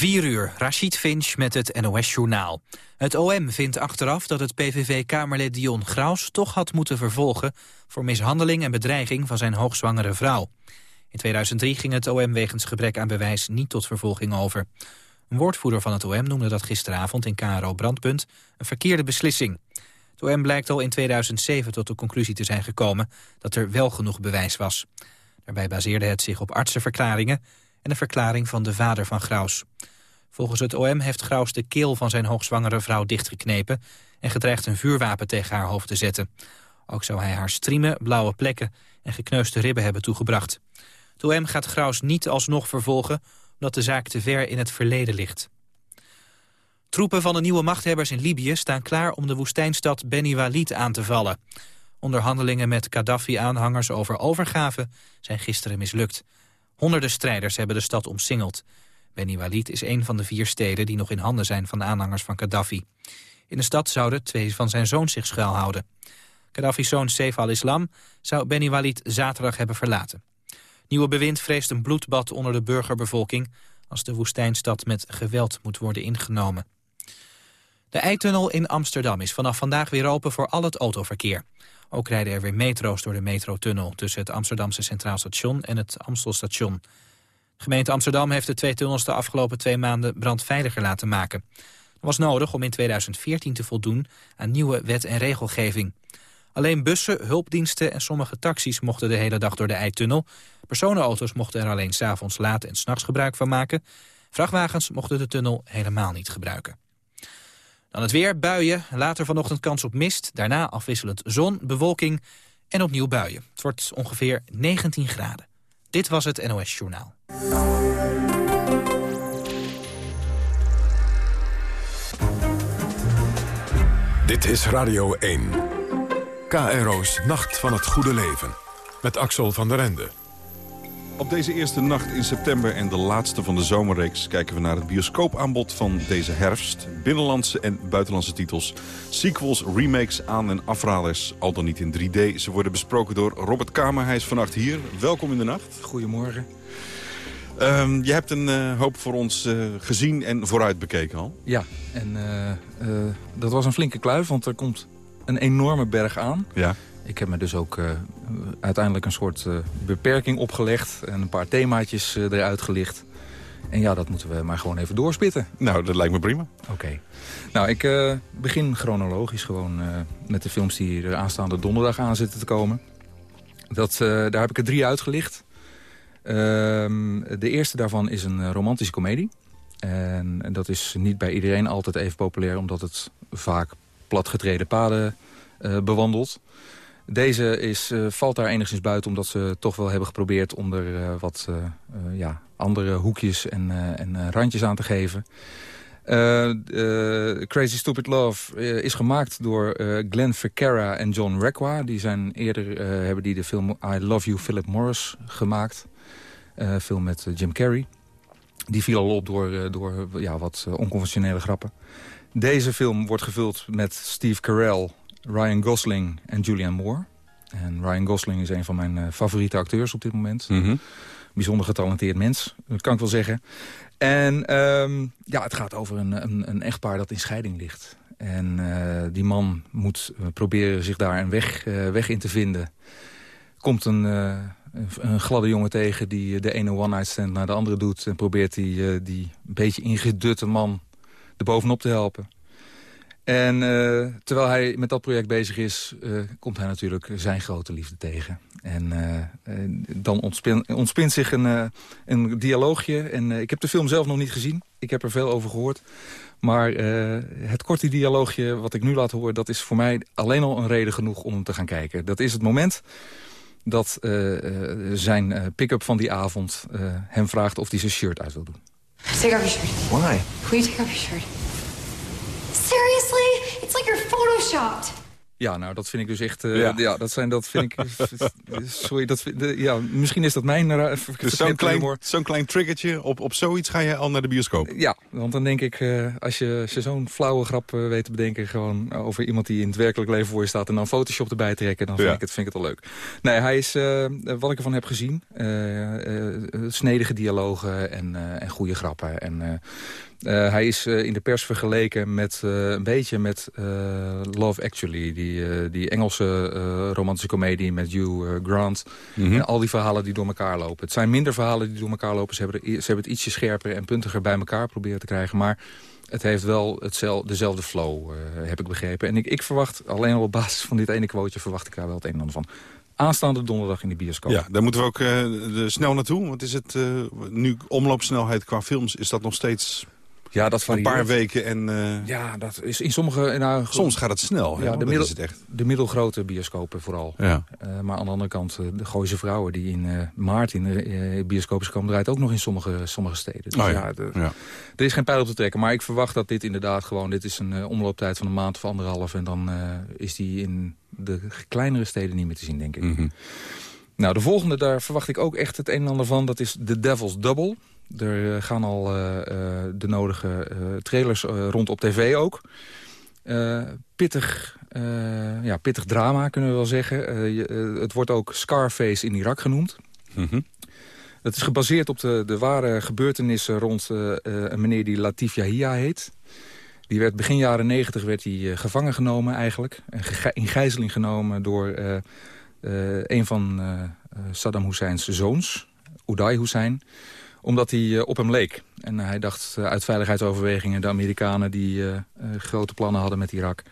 4 uur, Rachid Finch met het NOS-journaal. Het OM vindt achteraf dat het PVV-kamerlid Dion Graus toch had moeten vervolgen... voor mishandeling en bedreiging van zijn hoogzwangere vrouw. In 2003 ging het OM wegens gebrek aan bewijs niet tot vervolging over. Een woordvoerder van het OM noemde dat gisteravond in KRO Brandpunt een verkeerde beslissing. Het OM blijkt al in 2007 tot de conclusie te zijn gekomen dat er wel genoeg bewijs was. Daarbij baseerde het zich op artsenverklaringen en een verklaring van de vader van Graus. Volgens het OM heeft Graus de keel van zijn hoogzwangere vrouw dichtgeknepen... en gedreigd een vuurwapen tegen haar hoofd te zetten. Ook zou hij haar striemen, blauwe plekken en gekneusde ribben hebben toegebracht. Het OM gaat Graus niet alsnog vervolgen... omdat de zaak te ver in het verleden ligt. Troepen van de nieuwe machthebbers in Libië staan klaar om de woestijnstad Beni Walid aan te vallen. Onderhandelingen met Gaddafi-aanhangers over overgave zijn gisteren mislukt. Honderden strijders hebben de stad omsingeld. Beni Walid is een van de vier steden die nog in handen zijn van de aanhangers van Gaddafi. In de stad zouden twee van zijn zoons zich schuilhouden. Gaddafi's zoon Saif al-Islam zou Beni Walid zaterdag hebben verlaten. Nieuwe bewind vreest een bloedbad onder de burgerbevolking... als de woestijnstad met geweld moet worden ingenomen. De Eitunnel in Amsterdam is vanaf vandaag weer open voor al het autoverkeer. Ook rijden er weer metro's door de metrotunnel... tussen het Amsterdamse Centraal Station en het Amstelstation. Gemeente Amsterdam heeft de twee tunnels de afgelopen twee maanden brandveiliger laten maken. Dat was nodig om in 2014 te voldoen aan nieuwe wet en regelgeving. Alleen bussen, hulpdiensten en sommige taxis mochten de hele dag door de Eitunnel. Personenauto's mochten er alleen s'avonds laat en s'nachts gebruik van maken. Vrachtwagens mochten de tunnel helemaal niet gebruiken. Dan het weer, buien, later vanochtend kans op mist... daarna afwisselend zon, bewolking en opnieuw buien. Het wordt ongeveer 19 graden. Dit was het NOS Journaal. Dit is Radio 1. KRO's Nacht van het Goede Leven. Met Axel van der Ende. Op deze eerste nacht in september en de laatste van de zomerreeks... kijken we naar het bioscoopaanbod van deze herfst. Binnenlandse en buitenlandse titels. Sequels, remakes, aan- en afralers. Al dan niet in 3D. Ze worden besproken door Robert Kamer. Hij is vannacht hier. Welkom in de nacht. Goedemorgen. Um, je hebt een uh, hoop voor ons uh, gezien en vooruit bekeken al. Ja, en uh, dat was een flinke kluif, want er komt een enorme berg aan. Ja. Ik heb me dus ook uh, uiteindelijk een soort uh, beperking opgelegd... en een paar themaatjes uh, eruit gelicht. En ja, dat moeten we maar gewoon even doorspitten. Nou, dat lijkt me prima. Oké. Okay. Nou, ik begin chronologisch gewoon met de films die er aanstaande donderdag aan zitten te komen. Dat, daar heb ik er drie uitgelicht. Ehm, de eerste daarvan is een romantische komedie. En, en dat is niet bij iedereen altijd even populair... omdat het vaak platgetreden paden bewandelt. Deze is, uh, valt daar enigszins buiten omdat ze toch wel hebben geprobeerd... om er uh, wat uh, ja, andere hoekjes en, en randjes aan te geven. Crazy Stupid Love is gemaakt door Glenn Ficarra en John Requa. Die zijn eerder hebben die de film I Love You Philip Morris gemaakt. film met Jim Carrey. Die viel al op door, door ja, wat onconventionele grappen. Deze film wordt gevuld met Steve Carell, Ryan Gosling en Julianne Moore. En Ryan Gosling is een van mijn uh, favoriete acteurs op dit moment. Mm -hmm. Bijzonder getalenteerd mens, dat kan ik wel zeggen. En um, ja, het gaat over een, een, een, echtpaar dat in scheiding ligt. En uh, die man moet uh, proberen zich daar een weg, weg in te vinden. Komt een, een gladde jongen tegen die de ene one-night stand naar de andere doet... en probeert die, die een beetje ingedutte man er bovenop te helpen. En uh, terwijl hij met dat project bezig is, uh, komt hij natuurlijk zijn grote liefde tegen. En uh, dan ontspint, ontspint zich een, een dialoogje. En ik heb de film zelf nog niet gezien. Ik heb er veel over gehoord. Maar het korte dialoogje wat ik nu laat horen... dat is voor mij alleen al een reden genoeg om hem te gaan kijken. Dat is het moment dat zijn pick-up van die avond hem vraagt... of hij zijn shirt uit wil doen. Take off your shirt. Why? Will you take off your shirt? Seriously? It's like you're photoshopped. Ja, nou, dat vind ik dus echt... Uh, ja. dat zijn, dat vind ik... sorry, dat, ja, misschien is dat mijn... Dus zo'n klein, zo'n klein triggertje, op, op zoiets ga je al naar de bioscoop? Ja, want dan denk ik, uh, als je, je zo'n flauwe grap uh, weet te bedenken... gewoon over iemand die in het werkelijk leven voor je staat... en dan Photoshop erbij trekken, dan vind, ik, het, vind ik het al leuk. Nee, hij is, wat ik ervan heb gezien... snedige dialogen en, en goede grappen. En uh, hij is uh, in de pers vergeleken met uh, een beetje met Love Actually. Die, die Engelse romantische komedie met Hugh Grant. Mm En al die verhalen die door elkaar lopen. Het zijn minder verhalen die door elkaar lopen. Ze hebben, ze hebben het ietsje scherper en puntiger bij elkaar proberen te krijgen. Maar het heeft wel hetzelfde, dezelfde flow, heb ik begrepen. En ik, ik verwacht, alleen al op basis van dit ene quoteje... verwacht ik daar wel het een en ander van aanstaande donderdag in de bioscoop. Ja, daar moeten we ook uh, snel naartoe. Want is het uh, nu omloopsnelheid qua films... is dat nog steeds ja, dat varieert. Een paar weken en... Uh... Ja, dat is in sommige... Nou, Soms gaat het snel. Ja, de, middel, het echt. de middelgrote bioscopen vooral. Ja. Uh, maar aan de andere kant, uh, de Gooise Vrouwen die in maart in de bioscopen komen... draait ook nog in sommige, sommige steden. Dus oh, ja. De, ja. er is geen pijl op te trekken. Maar ik verwacht dat dit inderdaad gewoon... Dit is een omlooptijd van een maand of anderhalf. En dan is die in de kleinere steden niet meer te zien, denk ik. Mm -hmm. Nou, de volgende, daar verwacht ik ook echt het een en ander van. Dat is The Devil's Double. Er eh, gaan al uh, de nodige trailers rond op tv ook. pittig, ja, pittig drama kunnen we wel zeggen. het wordt ook Scarface in Irak genoemd. Mm Het is gebaseerd op de, de ware gebeurtenissen rond een meneer die Latif Yahia heet. Die werd begin jaren negentig werd hij gevangen genomen eigenlijk. In gijzeling genomen door een van Saddam Husseins zoons, Uday Hussein omdat hij uh, op hem leek. En hij dacht uh, uit veiligheidsoverwegingen... de Amerikanen die uh, grote plannen hadden met Irak...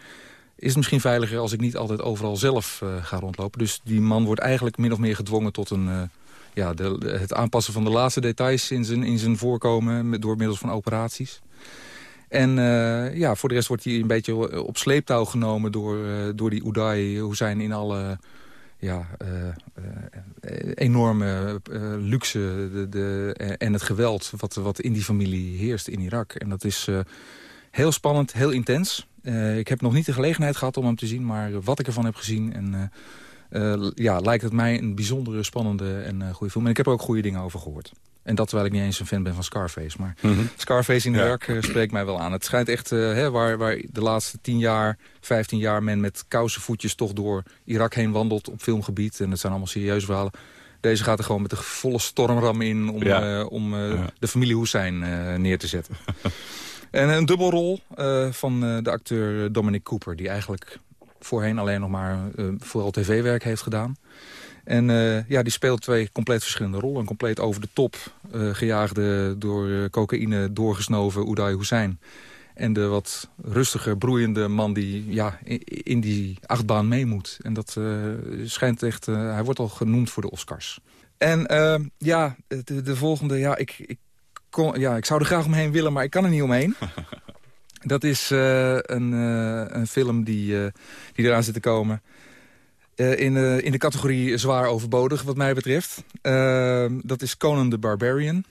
is het misschien veiliger als ik niet altijd overal zelf ga rondlopen. Dus die man wordt eigenlijk min of meer gedwongen tot een... ja, de, het aanpassen van de laatste details in zijn, in zijn voorkomen... Door middels van operaties. En ja, voor de rest wordt hij een beetje op sleeptouw genomen... door, door die Uday Hussein in alle ja, uh, uh, enorme uh, luxe de, de, en het geweld wat, wat in die familie heerst in Irak. En dat is heel spannend, heel intens. ik heb nog niet de gelegenheid gehad om hem te zien, maar wat ik ervan heb gezien... En, ja, lijkt het mij een bijzondere, spannende en goede film. En ik heb er ook goede dingen over gehoord. En dat terwijl ik niet eens een fan ben van Scarface. Maar mhm. Scarface in Irak ja. spreekt mij wel aan. Het schijnt echt, uh, hè, waar, waar de laatste 10 jaar, 15 jaar... men met kousenvoetjes toch door Irak heen wandelt op filmgebied. En dat zijn allemaal serieuze verhalen. Deze gaat er gewoon met de volle stormram in... om, ja. uh, om uh, de familie Hussein neer te zetten. en een dubbelrol van de acteur Dominic Cooper... die eigenlijk voorheen alleen nog maar vooral tv-werk heeft gedaan... En uh, ja, die speelt twee compleet verschillende rollen. Een compleet over de top uh, gejaagde, door uh, cocaïne doorgesnoven Uday Hussein. En de wat rustiger, broeiende man die ja, in, in die achtbaan mee moet. En dat schijnt echt... hij wordt al genoemd voor de Oscars. En ja, de, de, volgende... Ja ik, ik, kon, ja, ik zou er graag omheen willen, maar ik kan er niet omheen. dat is een, een film die, die eraan zit te komen... Uh, in, uh, in de categorie zwaar overbodig, wat mij betreft. Uh, dat is Conan the Barbarian.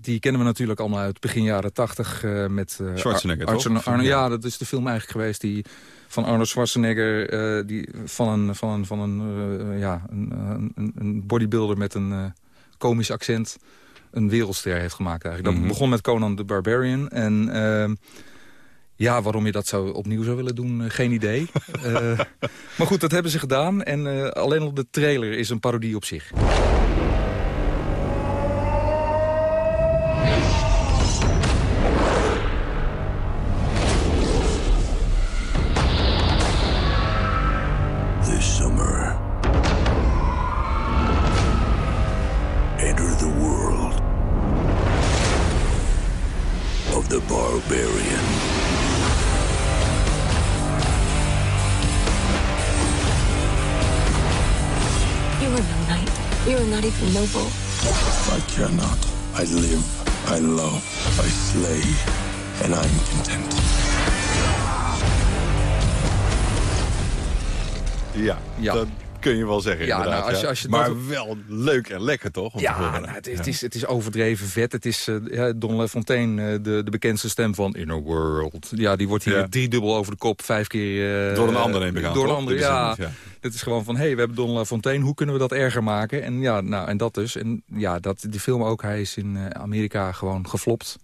Die kennen we natuurlijk allemaal uit begin jaren tachtig. met Schwarzenegger, Ar Arno, ja, dat is de film eigenlijk geweest die van Arnold Schwarzenegger... die van een, van een, van een, ja, een, een, een, bodybuilder met een komisch accent... een wereldster heeft gemaakt eigenlijk. Dat mm -hmm. begon met Conan the Barbarian. En ehm, ja, waarom je dat zou opnieuw zou willen doen, eh, geen idee. uh, maar goed, dat hebben ze gedaan. En uh, alleen al de trailer is een parodie op zich. Ja, ja. dat kun je wel zeggen, Ja, inderdaad. nou, als je- ja. als je maar dat- wel leuk en lekker, toch? om Ja, nou, het, is, het, is, het is overdreven vet. Het is eh, Don LaFontaine, eh, de, de bekendste stem van In a World. Ja, die wordt hier Ja. driedubbel over de kop, vijf keer... eh, Door een ander neem ik aan, Door een ander, ja. het is gewoon van, hé, hey, we hebben Don LaFontaine, hoe kunnen we dat erger maken? En ja, nou, en dat dus. En ja, dat, die film ook, hij is in Amerika gewoon geflopt.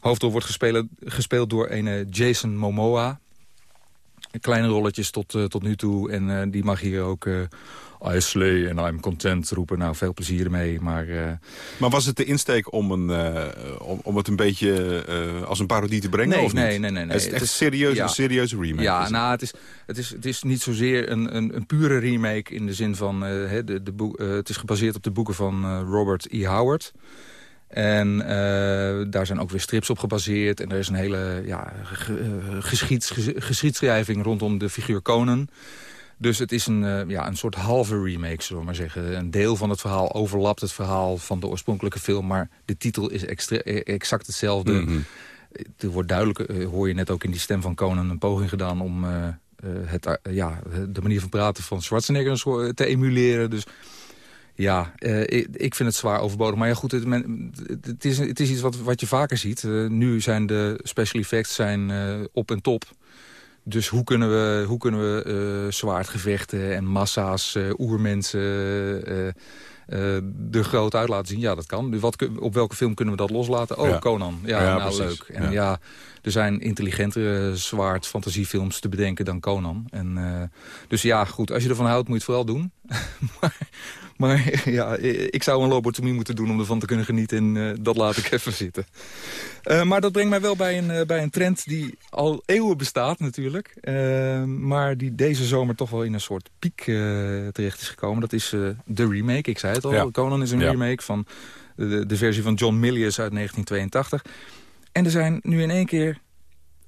Hoofdrol wordt gespeeld, gespeeld door een Jason Momoa. Kleine rolletjes tot, eh, tot nu toe. En eh, die mag hier ook eh I slay and I'm content roepen. Nou, veel plezier ermee. Maar Maar was het de insteek om, een, om, om het een beetje als een parodie te brengen? Nee, of nee, niet? nee, nee, nee. Het is Het echt is- serieus, ja. een serieuze remake. Ja, nou, het is, het, is, het is niet zozeer een, een, een pure remake in de zin van... de, de het is gebaseerd op de boeken van Robert E. Howard. En eh, daar zijn ook weer strips op gebaseerd. En er is een hele ja, eh, geschieds, ges- geschiedschrijving rondom de figuur Conan. Dus het is een, eh, ja, een soort halve remake, zullen we maar zeggen. Een deel van het verhaal overlapt het verhaal van de oorspronkelijke film... maar de titel is eh, exact hetzelfde. Mhm. Er wordt duidelijk, hoor je net ook in die stem van Conan... een poging gedaan om het, ja, de manier van praten van Schwarzenegger te emuleren. Dus ja, eh, ik, ik vind het zwaar overbodig. Maar ja, goed, het, men- het- is, het is iets wat, wat je vaker ziet. Eh, nu zijn de special effects zijn, eh, op en top. Dus hoe kunnen we, hoe kunnen we zwaardgevechten en massa's, oermensen... er groot uit laten zien. Ja, dat kan. Dus wat, op welke film kunnen we dat loslaten? Oh, Ja. Conan. Ja, Ja, nou precies. leuk. En Ja. ja. Er zijn intelligentere zwaard fantasiefilms te bedenken dan Conan. En, eh, dus ja, goed, als je ervan houdt moet je het vooral doen. maar, maar ja, ik zou een lobotomie moeten doen om ervan te kunnen genieten. En eh, dat laat ik even zitten. Eh, maar dat brengt mij wel bij een, bij een trend die al eeuwen bestaat natuurlijk. Maar die deze zomer toch wel in een soort piek terecht is gekomen. Dat is de remake, ik zei het al. Ja. Conan is een Ja. remake van de, de versie van John Milius uit 1982. En er zijn nu in één keer...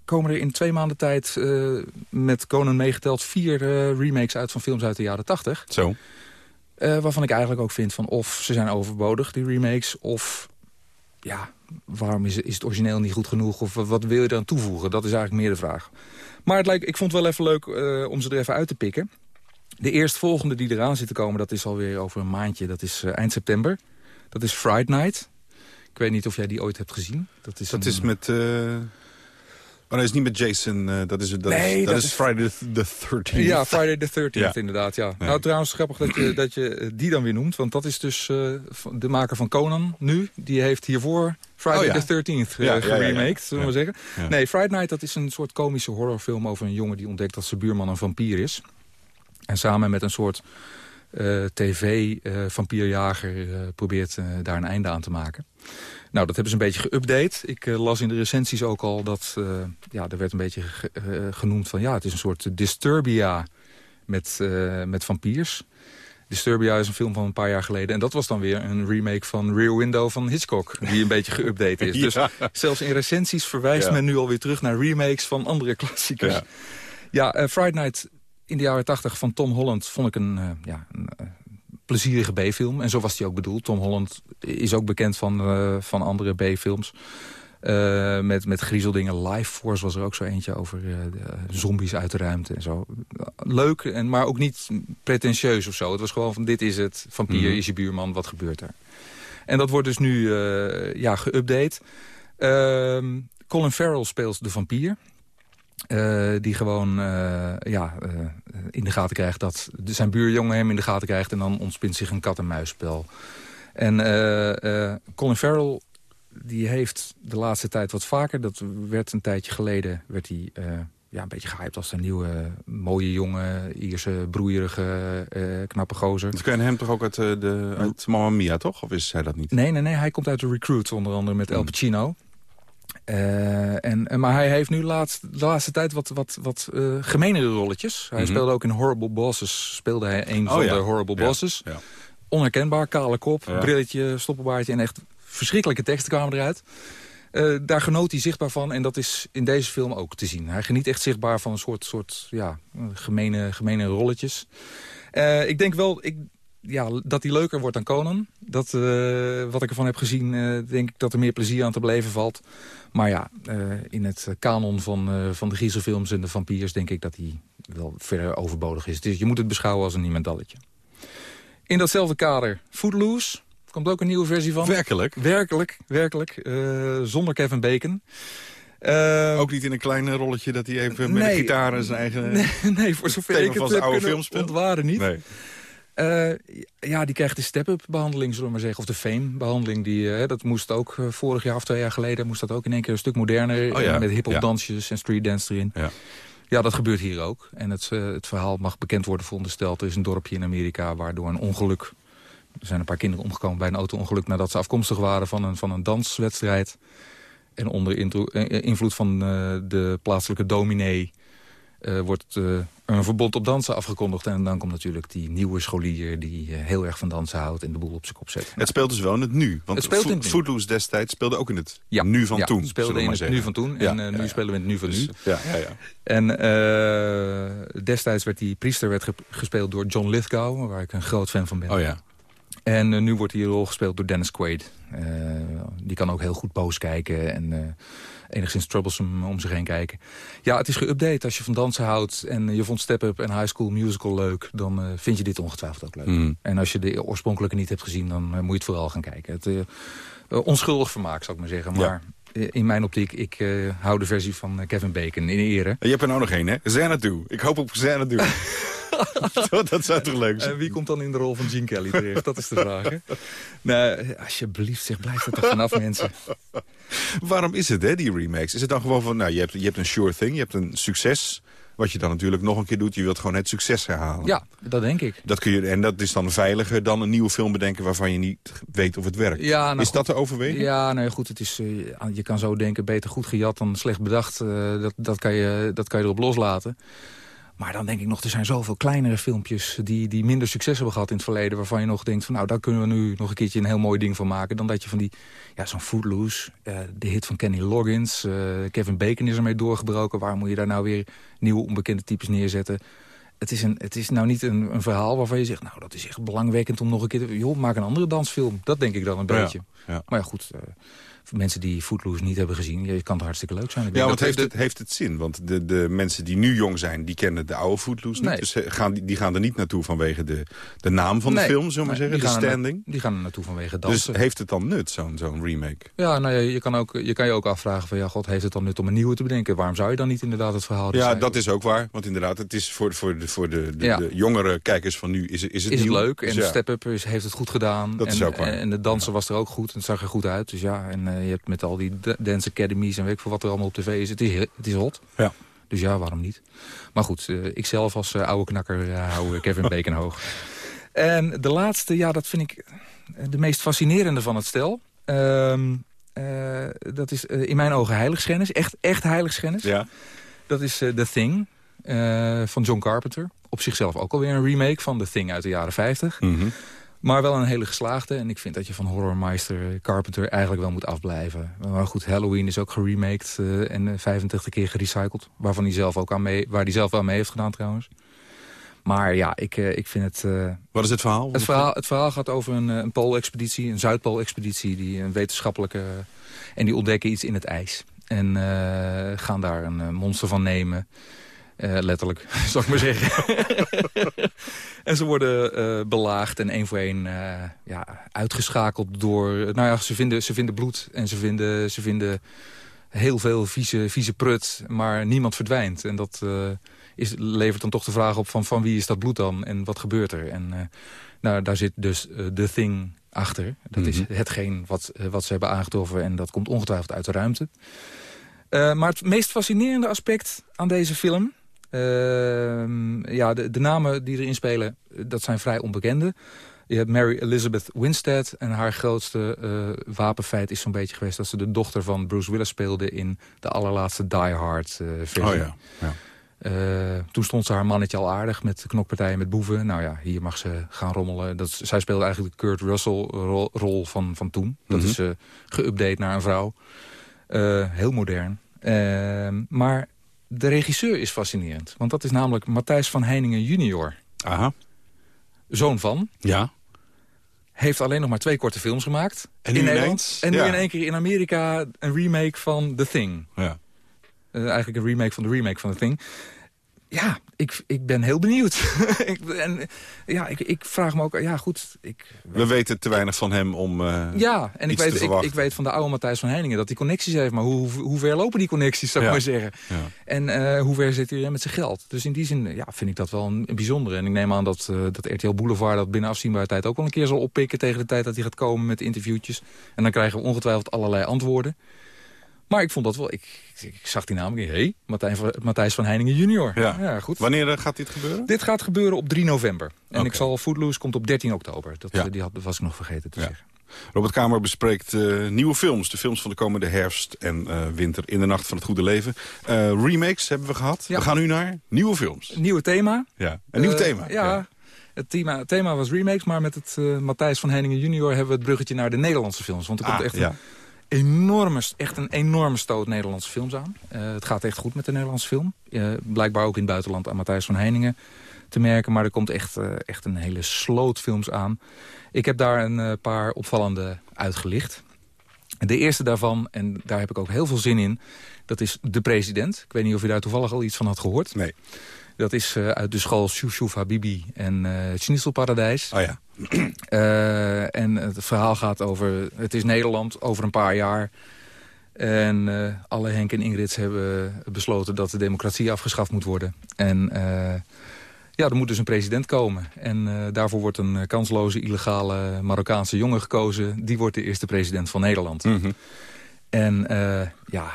komen er in twee maanden tijd eh, met Conan meegeteld... vier eh, remakes uit van films uit de jaren 80. Zo. Eh, waarvan ik eigenlijk ook vind van of ze zijn overbodig, die remakes... of ja, waarom is, is het origineel niet goed genoeg? Of wat wil je eraan toevoegen? Dat is eigenlijk meer de vraag. Maar het lijkt, ik vond het wel even leuk om ze er even uit te pikken. De eerstvolgende die eraan zit te komen, dat is alweer over een maandje. Dat is eind september. Dat is Friday Night. Ik weet niet of jij die ooit hebt gezien. Dat is, Dat een- is met... eh Oh, nee, is niet met Jason. eh, dat is, dat Nee, is, dat dat is is- Friday the 13th. Ja, Friday the 13th Ja. inderdaad, ja. Nee. Nou, trouwens, grappig dat je, dat je eh, die dan weer noemt. Want dat is dus eh, de maker van Conan nu. Die heeft hiervoor Friday Oh, ja. the 13th uh, Ja, geremaked, zullen we zeggen. Nee, Friday Night, dat is een soort komische horrorfilm over een jongen die ontdekt dat zijn buurman een vampier is. En samen met een soort eh, tv-vampierjager eh, probeert eh, daar een einde aan te maken. Nou, dat hebben ze een beetje geüpdate. Ik eh, las in de recensies ook al dat... eh, ja, er werd een beetje ge- eh, genoemd van... ja, het is een soort Disturbia met, met vampiers. Disturbia is een film van een paar jaar geleden. En dat was dan weer een remake van Rear Window van Hitchcock. Die een beetje geüpdate is. Dus Ja. zelfs in recensies verwijst Ja. men nu alweer terug naar remakes van andere klassiekers. Ja. Ja, Friday Night in de jaren 80 van Tom Holland vond ik een, ja, een plezierige B-film. En zo was die ook bedoeld. Tom Holland is ook bekend van, eh, van andere B-films. Eh, met, met griezeldingen. Life Force was er ook zo eentje over eh, zombies uit de ruimte en zo. Leuk, en, maar ook niet pretentieus of zo. Het was gewoon van dit is het. Vampier Mhm. is je buurman, wat gebeurt er? En dat wordt dus nu ja, geüpdate. Ehm, Colin Farrell speelt de vampier. Eh, die gewoon eh, ja, eh, in de gaten krijgt dat zijn buurjongen hem in de gaten krijgt... en dan ontspint zich een kat-en-muisspel. En Colin Farrell die heeft de laatste tijd wat vaker... dat werd een tijdje geleden werd hij, ja, een beetje gehyped als een nieuwe mooie jonge... Ierse, broeierige, knappe gozer. Dat ken je hem toch ook uit, de, uit Mamma Mia, toch? Of is hij dat niet? Nee, nee, nee. Hij komt uit de Recruit, onder andere met El Hmm. Pacino. Eh, en, maar hij heeft nu laatst, de laatste tijd wat, wat, wat eh gemenere rolletjes. Hij Mhm. speelde ook in Horrible Bosses. Speelde hij een Oh, van ja. de Horrible Ja, Bosses. ja. Onherkenbaar, kale kop, brilletje, stoppelbaardje... en echt verschrikkelijke teksten kwamen eruit. Eh, daar genoot hij zichtbaar van en dat is in deze film ook te zien. Hij geniet echt zichtbaar van een soort, soort ja, gemene, gemene rolletjes. Ik denk wel ik, ja, dat hij leuker wordt dan Conan. Dat, eh, wat ik ervan heb gezien, eh, denk ik dat er meer plezier aan te beleven valt. Maar ja, eh, in het kanon van, van de giezelfilms en de vampiers... denk ik dat hij wel verder overbodig is. Dus je moet het beschouwen als een niemendalletje. In datzelfde kader Footloose. Komt ook een nieuwe versie van. Werkelijk? Werkelijk, werkelijk. Zonder Kevin Bacon. Uh, ook niet in een klein rolletje dat hij even met nee, gitaar zijn eigen... Nee, nee voor zover ik het heb kunnen ontwaren niet. Nee. Uh, ja, die krijgt de step-up behandeling, zullen we maar zeggen. Of de fame-behandeling. Die, dat moest ook vorig jaar of twee jaar geleden... moest dat ook in één keer een stuk moderner. Oh ja, met hip-hop ja. dansjes en street dance erin. Ja. Ja, dat gebeurt hier ook. En het, het verhaal mag bekend worden verondersteld. Er is een dorpje in Amerika waar door een ongeluk... Er zijn een paar kinderen omgekomen bij een auto-ongeluk... nadat ze afkomstig waren van een, van een danswedstrijd. En onder invloed van de plaatselijke dominee... Wordt een verbod op dansen afgekondigd. En dan komt natuurlijk die nieuwe scholier die uh, heel erg van dansen houdt... en de boel op zijn kop zet. Het speelt dus wel in het nu. Want het speelt in het Footloose destijds speelde ook in het ja, nu van ja, toen. speelde in het zeggen. nu van toen. En ja, nu spelen we in het nu van dus, nu. Ja, ja, ja. En destijds werd die priester werd ge gespeeld door John Lithgow... waar ik een groot fan van ben. Oh ja. En nu wordt die rol gespeeld door Dennis Quaid. die kan ook heel goed boos kijken en enigszins troublesome om zich heen kijken. Ja, het is geüpdate. Als je van dansen houdt en je vond Step Up en High School Musical leuk... dan uh, vind je dit ongetwijfeld ook leuk. Mm. En als je de oorspronkelijke niet hebt gezien, dan uh, moet je het vooral gaan kijken. Het, uh, onschuldig vermaak, zou ik maar zeggen. Maar ja. In mijn optiek, ik hou de versie van Kevin Bacon in ere. Je hebt er nou nog één, hè? Xanadu. Ik hoop op Xanadu. dat zou toch leuk zijn? En wie komt dan in de rol van Gene Kelly terecht? Dat is de vraag, hè? Nou, alsjeblieft, zeg, blijf er toch vanaf, mensen. Waarom is het, hè, die remakes? Is het dan gewoon van, nou, je hebt, je hebt een sure thing, je hebt een succes... Wat je dan natuurlijk nog een keer doet, je wilt gewoon het succes herhalen. Ja, dat denk ik. Dat kun je, en dat is dan veiliger dan een nieuwe film bedenken... waarvan je niet weet of het werkt. Ja, nou is goed, dat de overweging? Ja, nou goed, het is, uh, je kan zo denken, beter goed gejat dan slecht bedacht. Uh, dat, dat, kan je, dat kan je erop loslaten. Maar dan denk ik nog, er zijn zoveel kleinere filmpjes... Die, die minder succes hebben gehad in het verleden... waarvan je nog denkt van nou, daar kunnen we nu nog een keertje een heel mooi ding van maken... dan dat je van die, ja, zo'n Footloose, uh, de hit van Kenny Loggins... Uh, Kevin Bacon is ermee doorgebroken. Waar moet je daar nou weer nieuwe onbekende types neerzetten? Het is, een, het is nou niet een, een verhaal waarvan je zegt... nou, dat is echt belangwekkend om nog een keer te... joh, maak een andere dansfilm. Dat denk ik dan een Ja, beetje. ja. Maar ja, goed... Uh, voor mensen die Footloose niet hebben gezien, je kan het hartstikke leuk zijn. Ik Ja, want heeft het, heeft het zin? Want de, de mensen die nu jong zijn, die kennen de oude Footloose niet. Dus eh, gaan, die- gaan er niet naartoe vanwege de, de naam van de Nee, film, zullen we maar zeggen. De standing. na- die gaan er naartoe vanwege Dus dansen. heeft het dan nut, zo'n zo'n remake? Ja, nou ja, je kan, ook, je kan je ook afvragen van... ja, god, heeft het dan nut om een nieuwe te bedenken? Waarom zou je dan niet inderdaad het verhaal... Ja, zijn? dat is ook waar. Want inderdaad, het is voor, voor, de, voor de, de, Ja. de jongere kijkers van nu is, het- is het is het nieuw. leuk en Dus de step-up is- heeft het goed gedaan. Dat en, is ook waar. En de dansen was er ook goed en het zag er goed uit. Dus ja, en je hebt met al die dance academies en weet ik veel wat er allemaal op tv is. Het is, he- het is hot. Ja. Dus ja, waarom niet? Maar goed, eh, ik zelf als eh, oude knakker eh, hou Kevin Bacon hoog. En de laatste, ja, dat vind ik de meest fascinerende van het stel. Ehm, eh, dat is in mijn ogen heiligschennis. Echt, echt heiligschennis. Ja. Dat is The Thing van John Carpenter. Op zichzelf ook alweer een remake van The Thing uit de jaren 50. Mhm. Maar wel een hele geslaagde. En ik vind dat je van horrormeister Carpenter eigenlijk wel moet afblijven. Maar goed, Halloween is ook geremaked eh, en eh, 85 keer gerecycled. Waarvan hij zelf ook aan mee, waar hij zelf wel mee heeft gedaan trouwens. Maar ja, ik, eh, ik vind het... eh, Wat is het verhaal? het, verhaal, het verhaal gaat over een, eh, een Poolexpeditie, een Zuidpoolexpeditie, die een wetenschappelijke. En die ontdekken iets in het ijs. En eh, gaan daar een eh, monster van nemen. Eh, letterlijk, zal ik maar zeggen. en ze worden eh, belaagd en één voor één eh, ja, uitgeschakeld door... Nou ja, ze vinden, ze vinden bloed en ze vinden, ze vinden heel veel vieze, vieze prut, maar niemand verdwijnt. En dat is, levert dan toch de vraag op van, van wie is dat bloed dan en wat gebeurt er? En nou, daar zit dus The Thing achter. Dat is Mhm. hetgeen wat, wat ze hebben aangetroffen en dat komt ongetwijfeld uit de ruimte. Maar het meest fascinerende aspect aan deze film... ehm, ja, de, de namen die erin spelen, eh, dat zijn vrij onbekende. Je hebt Mary Elizabeth Winstead en haar grootste eh, wapenfeit is zo'n beetje geweest... dat ze de dochter van Bruce Willis speelde in de allerlaatste Die Hard eh, versie. Oh ja. ja. Toen stond ze haar mannetje al aardig met knokpartijen met boeven. Nou ja, hier mag ze gaan rommelen. Dat, is- zij speelde eigenlijk de Kurt Russell rol, rol van, van toen. Dat Mhm. is eh geüpdate naar een vrouw. Heel modern. Eh, maar de regisseur is fascinerend. Want dat is namelijk Matthijs van Heiningen junior. Aha. Zoon van. Ja. Heeft alleen nog maar twee korte films gemaakt. En in? Nederland. En nu Ja. in één keer in Amerika een remake van The Thing. Ja. Eh, eigenlijk een remake van de remake van The Thing. Ja, ik, ik ben heel benieuwd. ik, en, ja, ik, ik vraag me ook... Ja, goed. Ik, We weten te weinig van hem om uh, Ja, en ik weet, ik, ik, weet van de oude Matthijs van Heiningen... dat hij connecties heeft. Maar hoe, hoe, ver lopen die connecties, zou ik maar zeggen? Ja. En uh, hoe ver zit hij met zijn geld? Dus in die zin ja, vind ik dat wel een, een bijzondere. En ik neem aan dat, uh, dat RTL Boulevard... dat binnen afzienbare tijd ook wel een keer zal oppikken... tegen de tijd dat hij gaat komen met interviewtjes. En dan krijgen we ongetwijfeld allerlei antwoorden. Maar ik vond dat wel... Ik, ik zag die namelijk hé, hey, Matthijs van Heiningen junior. Ja. ja. goed. Wanneer gaat dit gebeuren? Dit gaat gebeuren op 3 november. En okay. ik zal Footloose komt op 13 oktober. Dat, ja. die had, was ik nog vergeten te ja. zeggen. Robert Kamer bespreekt uh, nieuwe films. De films van de komende herfst en uh, winter in de nacht van het goede leven. Uh, remakes hebben we gehad. We gaan nu naar nieuwe films. Nieuwe thema. Ja, een nieuw thema. ja. Het thema, het thema was remakes, maar met het Matthijs van Heiningen junior... hebben we het bruggetje naar de Nederlandse films. Want er komt ah, echt ja. Enorme, echt een enorme stoot Nederlandse films aan. Uh, het gaat echt goed met de Nederlandse film. Uh, blijkbaar ook in het buitenland aan Matthijs van Heiningen te merken. Maar er komt echt, uh, echt een hele sloot films aan. Ik heb daar een paar opvallende uitgelicht. De eerste daarvan, en daar heb ik ook heel veel zin in... dat is De President. Ik weet niet of u daar toevallig al iets van had gehoord. Nee. Dat is uit de school Shushouf Habibi en uh, Schnitzelparadijs. Oh ja. Uh, en het verhaal gaat over... Het is Nederland over een paar jaar. En alle Henk en Ingrids hebben besloten dat de democratie afgeschaft moet worden. En ja, er moet dus een president komen. En daarvoor wordt een kansloze, illegale Marokkaanse jongen gekozen. Die wordt de eerste president van Nederland. Mm -hmm. En ja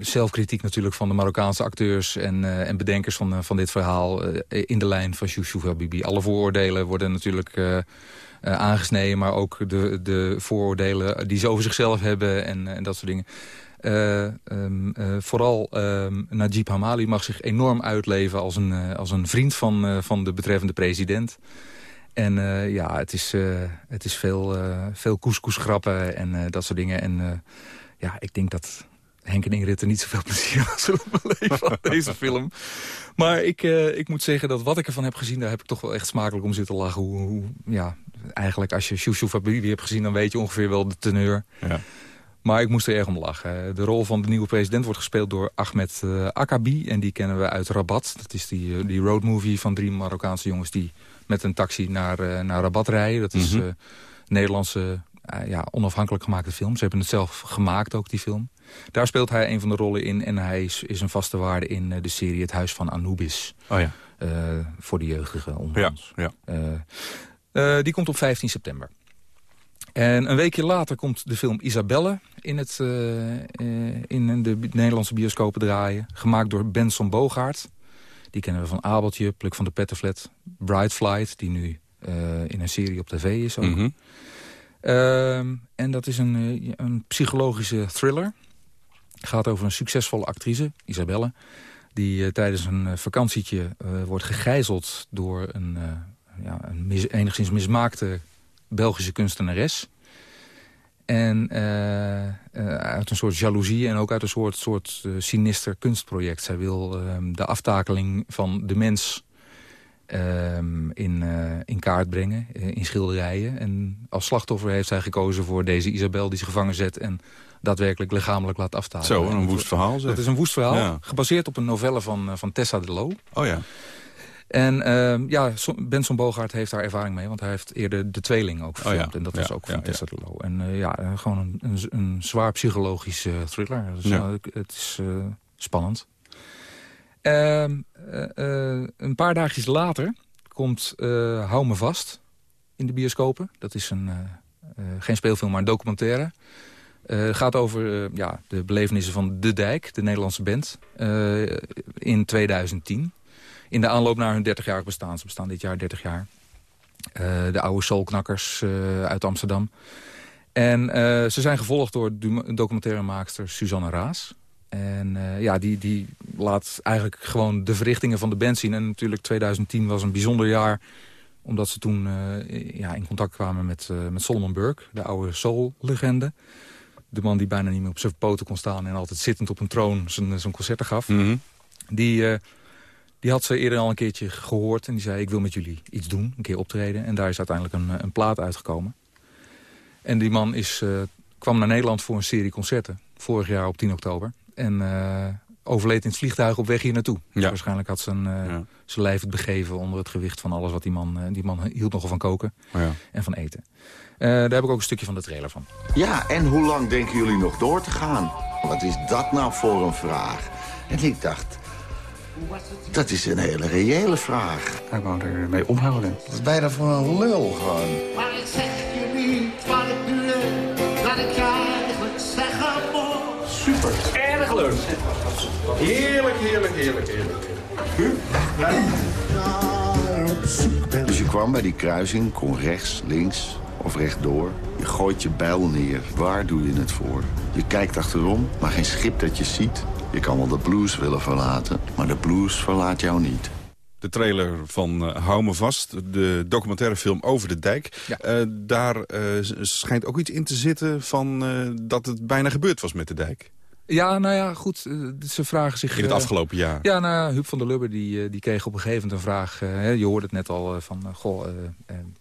zelfkritiek natuurlijk van de Marokkaanse acteurs en, uh, en bedenkers van, uh, van dit verhaal uh, in de lijn van Chouchou Habibi. Alle vooroordelen worden natuurlijk aangesneden, maar ook de, de vooroordelen die ze over zichzelf hebben en, en dat soort dingen. Um, vooral um, Najib Hamali mag zich enorm uitleven als een, als een vriend van, van de betreffende president. En ja, het is, het is veel, veel couscous-grappen en dat soort dingen. En ja, ik denk dat Henk en Ingrid er niet zoveel plezier aan zullen beleven van deze film. Maar ik, uh, ik moet zeggen dat wat ik ervan heb gezien... daar heb ik toch wel echt smakelijk om zitten lachen. Hoe, hoe ja, eigenlijk als je Shushu Fabibi hebt gezien... dan weet je ongeveer wel de teneur. Ja. Maar ik moest er erg om lachen. De rol van de nieuwe president wordt gespeeld door Ahmed uh, Akabi. En die kennen we uit Rabat. Dat is die, uh, die roadmovie van drie Marokkaanse jongens... die met een taxi naar, naar Rabat rijden. Dat is mm -hmm. Nederlandse ja, onafhankelijk gemaakte film. Ze hebben het zelf gemaakt ook, die film. Daar speelt hij een van de rollen in. En hij is, is een vaste waarde in uh, de serie Het Huis van Anubis. Oh ja. Uh, voor de jeugdigen onder ja, ons. Ja. Uh, die komt op 15 september. En een weekje later komt de film Isabelle in, het, in de Nederlandse bioscopen draaien. Gemaakt door Benson Bogaert. Die kennen we van Abeltje, Pluk van de Petterflat. Bright Flight, die nu in een serie op tv is ook. Mm -hmm. Uh, en dat is een, een psychologische thriller. Het gaat over een succesvolle actrice, Isabelle... die uh, tijdens een uh, vakantietje wordt gegijzeld door een, ja, een enigszins mismaakte Belgische kunstenares. En uit een soort jaloezie en ook uit een soort, soort sinister kunstproject. Zij wil ehm, de aftakeling van de mens Um, in, uh, in kaart brengen, uh, in schilderijen. En als slachtoffer heeft zij gekozen voor deze Isabel die zich gevangen zet... en daadwerkelijk lichamelijk laat aftalen. Zo, een woest verhaal zeg. Dat is een woest verhaal, ja. gebaseerd op een novelle van, uh, van Tessa de Loo. Oh ja. En ehm, ja, Benson Bogaert heeft daar ervaring mee, want hij heeft eerder De Tweeling ook gefilmd. Oh ja. En dat ja, was ook van ja, Tessa de Loo. En ja, gewoon een, een, een, zwaar psychologische thriller. Dus, het is spannend. Uh, uh, uh, een paar dagjes later komt Hou me vast in de bioscopen. Dat is een, geen speelfilm, maar een documentaire. Het gaat over ja, de belevenissen van De Dijk, de Nederlandse band, in 2010. In de aanloop naar hun 30-jarig bestaan. Ze bestaan dit jaar 30 jaar. de oude soulknakkers uit Amsterdam. En ze zijn gevolgd door documentairemaakster Suzanne Raas. En uh, ja, die, die laat eigenlijk gewoon de verrichtingen van de band zien. En natuurlijk 2010 was een bijzonder jaar. Omdat ze toen uh, ja, in contact kwamen met, uh, met Solomon Burke. De oude soul-legende. De man die bijna niet meer op zijn poten kon staan. En altijd zittend op een troon zijn concerten gaf. Mm -hmm. Die, die had ze eerder al een keertje gehoord. En die zei, ik wil met jullie iets doen. Een keer optreden. En daar is uiteindelijk een, een plaat uitgekomen. En die man is, kwam naar Nederland voor een serie concerten. Vorig jaar op 10 oktober. En uh, overleed in het vliegtuig op weg hier naartoe. Ja. Waarschijnlijk had zijn, uh, Ja. zijn lijf het begeven onder het gewicht van alles wat die man... eh, die man hield nogal van koken Ja. en van eten. Eh, daar heb ik ook een stukje van de trailer van. Ja, en hoe lang denken jullie nog door te gaan? Wat is dat nou voor een vraag? En ik dacht, dat is een hele reële vraag. Hij wou ermee ophouden. Wat is bijna voor een lul gewoon. Leuk. Heerlijk, heerlijk, heerlijk, heerlijk. Dus je kwam bij die kruising, kon rechts, links of rechtdoor. Je gooit je bijl neer. Waar doe je het voor? Je kijkt achterom, maar geen schip dat je ziet. Je kan wel de blues willen verlaten, maar de blues verlaat jou niet. De trailer van eh, Hou me vast, de documentaire film over de dijk. Ja. Eh, daar eh, schijnt ook iets in te zitten van eh, dat het bijna gebeurd was met de dijk. Ja, nou ja, goed. eh, ze vragen zich... In het eh, afgelopen jaar. Ja, nou, Huub van der Lubbe die, eh, die kreeg op een gegeven moment een vraag. je hoorde het net al van, goh,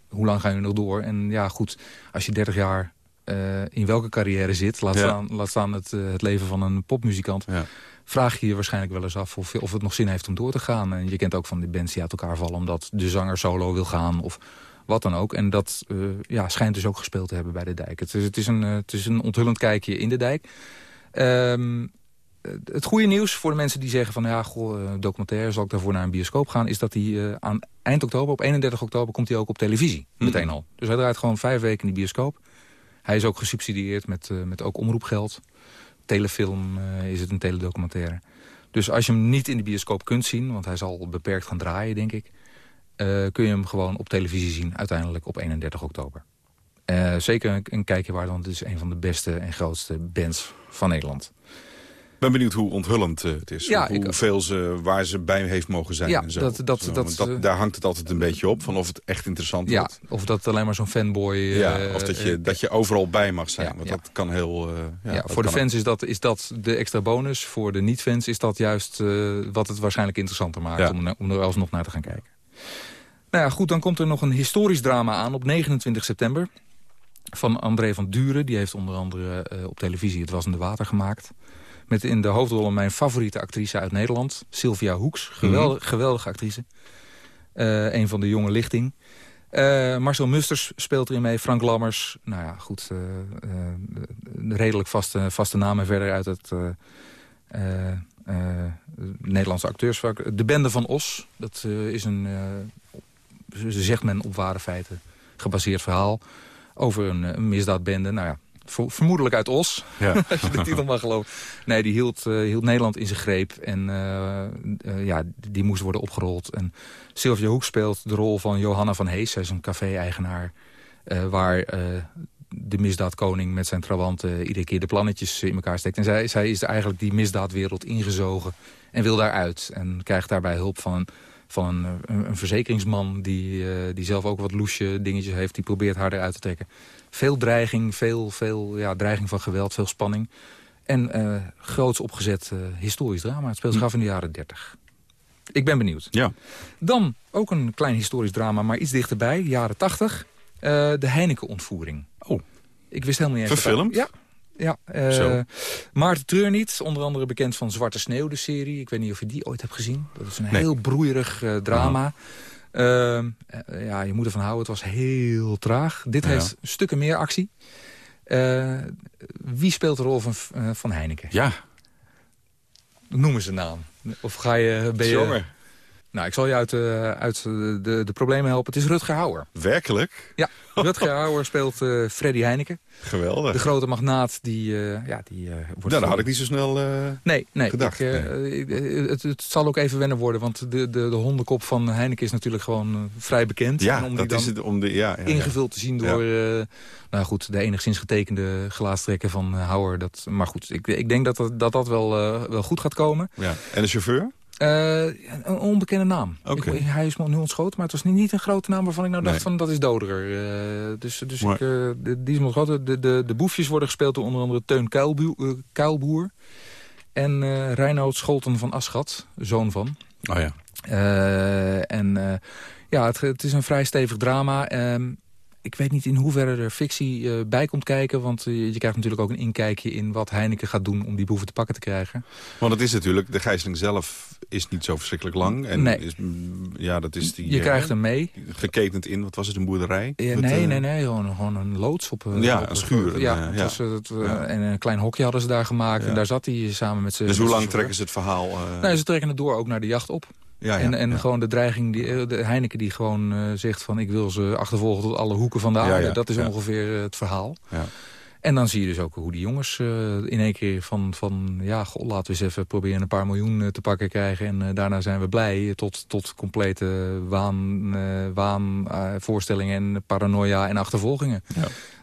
hoe lang gaan jullie nog door? En ja, goed, als je 30 jaar in welke carrière zit... laat Ja. staan, laat staan het, het leven van een popmuzikant... Ja. vraag je je waarschijnlijk wel eens af of, of het nog zin heeft om door te gaan. En je kent ook van die bands die uit elkaar vallen... omdat de zanger solo wil gaan of wat dan ook. En dat ja, schijnt dus ook gespeeld te hebben bij de dijk. Het is, het is, een, het is een onthullend kijkje in de dijk. Ehm, het goede nieuws voor de mensen die zeggen van... ja, goh, eh, documentaire, zal ik daarvoor naar een bioscoop gaan... is dat hij eh, aan eind oktober, op 31 oktober... komt hij ook op televisie, meteen al. Dus hij draait gewoon vijf weken in de bioscoop. Hij is ook gesubsidieerd met, eh, met ook omroepgeld. Telefilm is het een teledocumentaire. Dus als je hem niet in de bioscoop kunt zien... want hij zal beperkt gaan draaien, denk ik... kun je hem gewoon op televisie zien, uiteindelijk op 31 oktober. Eh, zeker een, een kijkje waar, want het is een van de beste en grootste bands van Nederland. Ik ben benieuwd hoe onthullend eh, het is. Ja, ik- hoeveel ze, waar ze bij heeft mogen zijn. Ja, en zo. dat- dat- Zo, dat- want eh, daar hangt het altijd een beetje op. Van of het echt interessant Ja, wordt. of dat alleen maar zo'n fanboy... Ja, of dat je, dat je overal bij mag zijn. Ja, want dat kan heel... ja, ja, dat voor de fans is dat, is dat de extra bonus. Voor de niet-fans is dat juist wat het waarschijnlijk interessanter maakt... Om, er- om er alsnog naar te gaan kijken. Nou ja, goed, dan komt er nog een historisch drama aan op 29 september. Van André van Duren. Die heeft onder andere eh, op televisie Het Was in de Water gemaakt. Met in de hoofdrollen mijn favoriete actrice uit Nederland. Sylvia Hoeks. Geweldig, geweldige actrice. Eh, een van de jonge lichting. Eh, Marcel Musters speelt erin mee. Frank Lammers. Nou ja, goed. de redelijk vaste, vaste namen verder uit het Nederlandse acteursvak. De Bende van Os. Dat is een, ze zegt men op ware feiten, gebaseerd verhaal. Over een, eh, een misdaadbende. Nou ja, ver- vermoedelijk uit Os. Ja. als je de titel mag geloven. Nee, die hield, eh, hield Nederland in zijn greep. En eh, ja, die moest worden opgerold. En Sylvia Hoek speelt de rol van Johanna van Hees. Zij is een café-eigenaar waar de misdaadkoning met zijn trawanten... iedere keer de plannetjes in elkaar steekt. En zij, zij is eigenlijk die misdaadwereld ingezogen en wil daaruit. En krijgt daarbij hulp van van een, verzekeringsman... Die, eh, die zelf ook wat loesje dingetjes heeft. Die probeert haar eruit te trekken. Veel dreiging, veel, veel ja, dreiging van geweld, veel spanning. En eh groots opgezet eh, historisch drama. Het speelt zich af in de jaren 30. Ik ben benieuwd. Ja. Dan ook een klein historisch drama, maar iets dichterbij, jaren 80. eh, de Heineken-ontvoering. Oh. Ik wist helemaal niet eens... Verfilmd? Ja. Ja, Zo. Maarten Treurniet, onder andere bekend van Zwarte Sneeuw, de serie. Ik weet niet of je die ooit hebt gezien. Dat is een Nee. heel broeierig eh, drama. Ehm, eh, ja, je moet ervan houden, het was heel traag. Dit heeft stukken meer actie. Wie speelt de rol van, van Heineken? Ja, Noem eens een naam. Of ga je... Ben je jongen. Nou, ik zal je uit, eh, uit de, de, de problemen helpen. Het is Rutger Hauer. Werkelijk? Ja, Rutger Hauer speelt eh, Freddy Heineken. Geweldig. De grote magnaat die... eh, ja, die eh, wordt Nou, dat had ik niet zo snel... eh, Nee, nee. gedacht, ik, eh, eh, het, het zal ook even wennen worden. Want de, de, de hondenkop van Heineken is natuurlijk gewoon eh, vrij bekend. ja, En om die dat dan is het. Om de, ja, ja, ja. ingevuld te zien door... eh, nou goed, de enigszins getekende gelaatstrekken van eh, Hauer. Dat, maar goed, ik, ik denk dat dat, dat, dat wel, eh, wel goed gaat komen. Ja. En de chauffeur? Eh, een onbekende naam. Ik- hij is nu ontschoten, maar het was niet, een grote naam waarvan ik nou dacht Nee. van dat is Doderer. Eh, dus dus Maar- ik, eh, de- die is ontschoten. De, de, de boefjes worden gespeeld door onder andere Teun Kuilboer, Kuilboer en eh Reinoud Scholten van Aschat, zoon van. Oh ja. En ja, het, het is een vrij stevig drama. Ehm, ik weet niet in hoeverre er fictie eh, bij komt kijken. Want je krijgt natuurlijk ook een inkijkje in wat Heineken gaat doen... om die boeven te pakken te krijgen. Want het is natuurlijk, de gijzeling zelf is niet zo verschrikkelijk lang. En nee. Is, mm, ja, dat is die, je krijgt hem mee. Geketend in, wat was het, een boerderij? Ja, nee, nee, nee, gewoon, gewoon een loods op... ja, een schuur. Ja, ja. Het, en een klein hokje hadden ze daar gemaakt. En daar zat hij samen met zijn... Dus hoe lang trekken ze het verhaal? Nee, ze trekken het door ook naar de jacht op. Ja, ja, en en gewoon de dreiging, die, eh, de Heineken die gewoon uh, zegt van... ik wil ze achtervolgen tot alle hoeken van de aarde. dat is ongeveer uh, het verhaal. En dan zie je dus ook hoe die jongens uh, in één keer van... van ja, goh, laten we eens even proberen een paar miljoen te pakken krijgen... en daarna zijn we blij tot, tot complete waan, waanvoorstellingen en paranoia en achtervolgingen.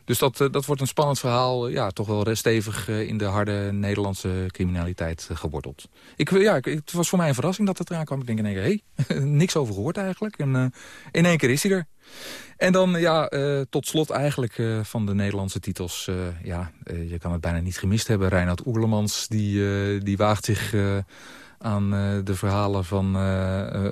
Dus dat, dat wordt een spannend verhaal. Ja, toch wel stevig in de harde Nederlandse criminaliteit geworteld. Ik, ja, het was voor mij een verrassing dat het eraan kwam. Ik denk in één keer, hé, hey, niks over gehoord eigenlijk. En in één keer is hij er. En dan, ja, tot slot eigenlijk van de Nederlandse titels. ja, je kan het bijna niet gemist hebben. Reinhard Oerlemans, die, die waagt zich aan de verhalen van,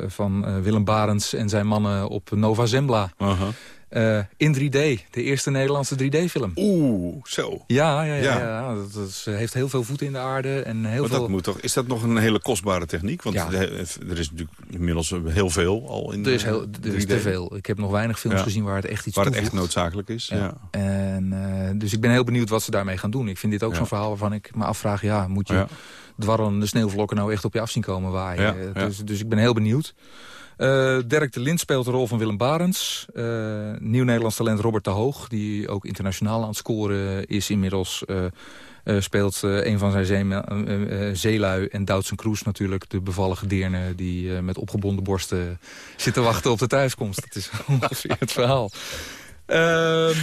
van Willem Barends en zijn mannen op Nova Zembla. -huh. Uh, in 3D, de eerste Nederlandse 3D-film. Oeh, zo. Ja, ja, ja, ja. dat is, heeft heel veel voeten in de aarde. En heel veel... dat moet toch, is dat nog een hele kostbare techniek? Want ja. er is natuurlijk inmiddels heel veel al in Er is, heel, er is te veel. Ik heb nog weinig films gezien waar het echt iets Waar het echt noodzakelijk is, ja. En, uh, dus ik ben heel benieuwd wat ze daarmee gaan doen. Ik vind dit ook zo'n verhaal waarvan ik me afvraag... ja, moet je dwarrelende sneeuwvlokken nou echt op je af zien komen waaien? Dus, dus ik ben heel benieuwd. Uh, Dirk de Lind speelt de rol van Willem Barends. Uh, nieuw Nederlands talent Robert de Hoog, die ook internationaal aan het scoren is inmiddels. Uh, speelt een van zijn zee, zeelui en Doutzen Kroes natuurlijk, de bevallige deerne... die met opgebonden borsten zit te wachten op de thuiskomst. Dat is ongeveer het verhaal. Ehm,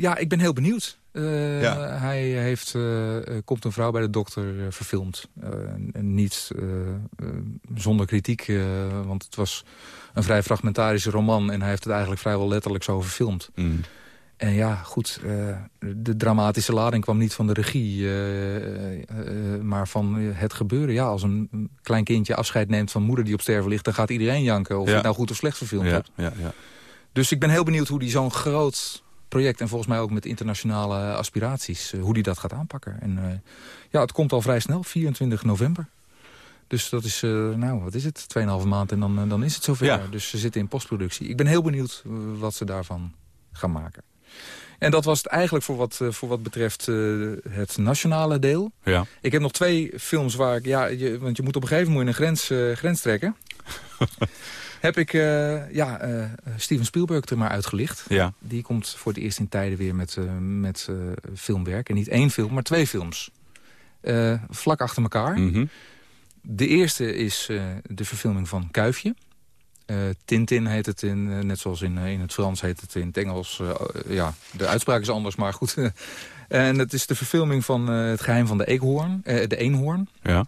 ja, ik ben heel benieuwd. Uh, ja. Hij heeft, uh, komt een vrouw bij de dokter uh, verfilmd. niet zonder kritiek, want het was een vrij fragmentarische roman... en hij heeft het eigenlijk vrijwel letterlijk zo verfilmd. Mm. En ja, goed, de dramatische lading kwam niet van de regie... maar van het gebeuren. Ja, als een klein kindje afscheid neemt van moeder die op sterven ligt... dan gaat iedereen janken, of ja. het nou goed of slecht verfilmd ja. ja. Dus ik ben heel benieuwd hoe die zo'n groot project. En volgens mij ook met internationale aspiraties. Uh, hoe die dat gaat aanpakken. En uh, ja, het komt al vrij snel. 24 november. Dus dat is, uh, nou, wat is het? 2,5 maand en dan, dan is het zover. Ja. Dus ze zitten in postproductie. Ik ben heel benieuwd wat ze daarvan gaan maken. En dat was het eigenlijk voor wat, voor wat betreft het nationale deel. Ja. Ik heb nog twee films waar ik... Ja, je, want je moet op een gegeven moment een grens, grens trekken. heb ik uh, ja, uh, Steven Spielberg er maar uitgelicht. Ja. Die komt voor het eerst in tijden weer met, uh, met filmwerk. En niet één film, maar twee films. vlak achter elkaar. Mm -hmm. De eerste is de verfilming van Kuifje. Tintin heet het, in, net zoals in, in het Frans heet het in het Engels. ja, de uitspraak is anders, maar goed. en het is de verfilming van Het geheim van de, eekhoorn, de eenhoorn. Ja.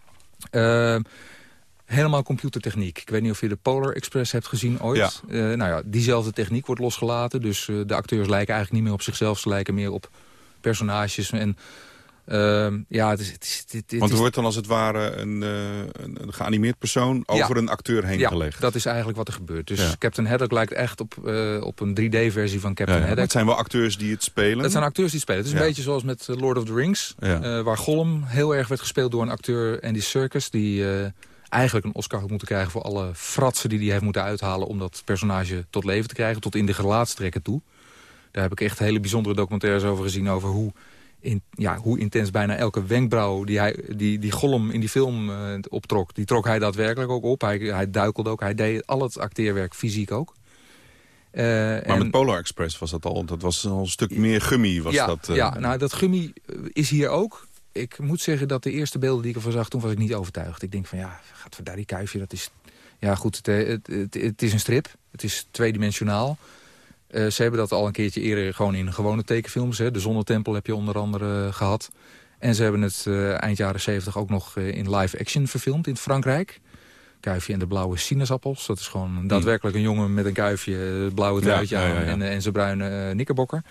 Helemaal computertechniek. Ik weet niet of je de Polar Express hebt gezien ooit. Ja. Uh, nou ja, diezelfde techniek wordt losgelaten. Dus uh, de acteurs lijken eigenlijk niet meer op zichzelf. Ze lijken meer op personages. En uh, ja, het is... Het is, het, het Want er wordt dan als het ware een, uh, een, een geanimeerd persoon over ja. een acteur heen ja, gelegd. dat is eigenlijk wat er gebeurt. Dus Ja. Captain Haddock lijkt echt op, uh, op een 3D-versie van Captain Haddock. Het zijn wel acteurs die het spelen. Het zijn acteurs die spelen. Het is een beetje zoals met Lord of the Rings. Uh, waar Gollum heel erg werd gespeeld door een acteur Andy Serkis... die eigenlijk een Oscar had moeten krijgen voor alle fratsen die hij heeft moeten uithalen... om dat personage tot leven te krijgen, tot in de gelaatstrekken toe. Daar heb ik echt hele bijzondere documentaires over gezien... over hoe, in, ja, hoe intens bijna elke wenkbrauw die, hij, die, die Gollum in die film uh, optrok... die trok hij daadwerkelijk ook op. Hij, hij duikelde ook. Hij deed al het acteerwerk fysiek ook. Uh, Maar en- met Polar Express was dat al, dat was al een stuk meer gummy. Was ja, dat, eh, ja, nou dat gummy eh, is hier ook. Ik moet zeggen dat de eerste beelden die ik ervan zag, toen was ik niet overtuigd. Ik denk van ja, gaat voor daar die kuifje, dat is... Ja goed, het, eh, het, het, het is een strip. Het is tweedimensionaal. Uh, ze hebben dat al een keertje eerder gewoon in gewone tekenfilms. Hè. De Zonnetempel heb je onder andere gehad. En ze hebben het uh, eind jaren 70 ook nog uh, in live action verfilmd in Frankrijk. Kuifje en de blauwe sinaasappels. Dat is gewoon daadwerkelijk een jongen met een kuifje, blauwe Hmm. Truitje ja, ja, aan ja. en, en zijn bruine uh, nikkerbokker.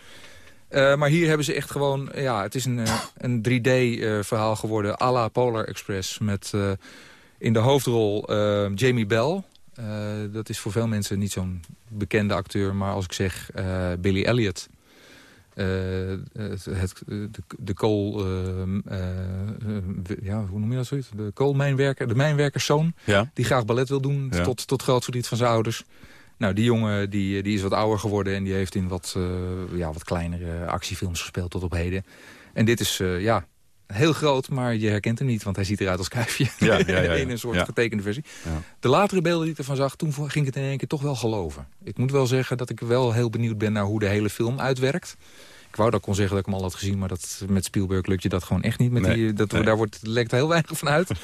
Uh, maar hier hebben ze echt gewoon... Ja, het is een, uh, een 3D-verhaal uh, geworden à la Polar Express. Met in de hoofdrol Jamie Bell. dat is voor veel mensen niet zo'n bekende acteur. Maar als ik zeg Billy Elliot... het, het, de, de kool, ja, hoe noem je dat zoiets? De koolmijnwerker, de mijnwerkerszoon, Ja. die graag ballet wil doen, Ja. tot, tot groot verdriet van zijn ouders. Nou, die jongen die, die is wat ouder geworden en die heeft in wat, eh, ja, wat kleinere actiefilms gespeeld tot op heden. En dit is, eh, ja, heel groot, maar je herkent hem niet, want hij ziet eruit als kuifje. Ja, ja, ja, in een soort getekende versie. Ja. De latere beelden die ik ervan zag, toen ging ik het in één keer toch wel geloven. Ik moet wel zeggen dat ik wel heel benieuwd ben naar hoe de hele film uitwerkt. Ik wou dat ik kon zeggen dat ik hem al had gezien, maar dat, met Spielberg lukt je dat gewoon echt niet. Met Nee, die, dat, nee. Daar wordt, lekt heel weinig van uit.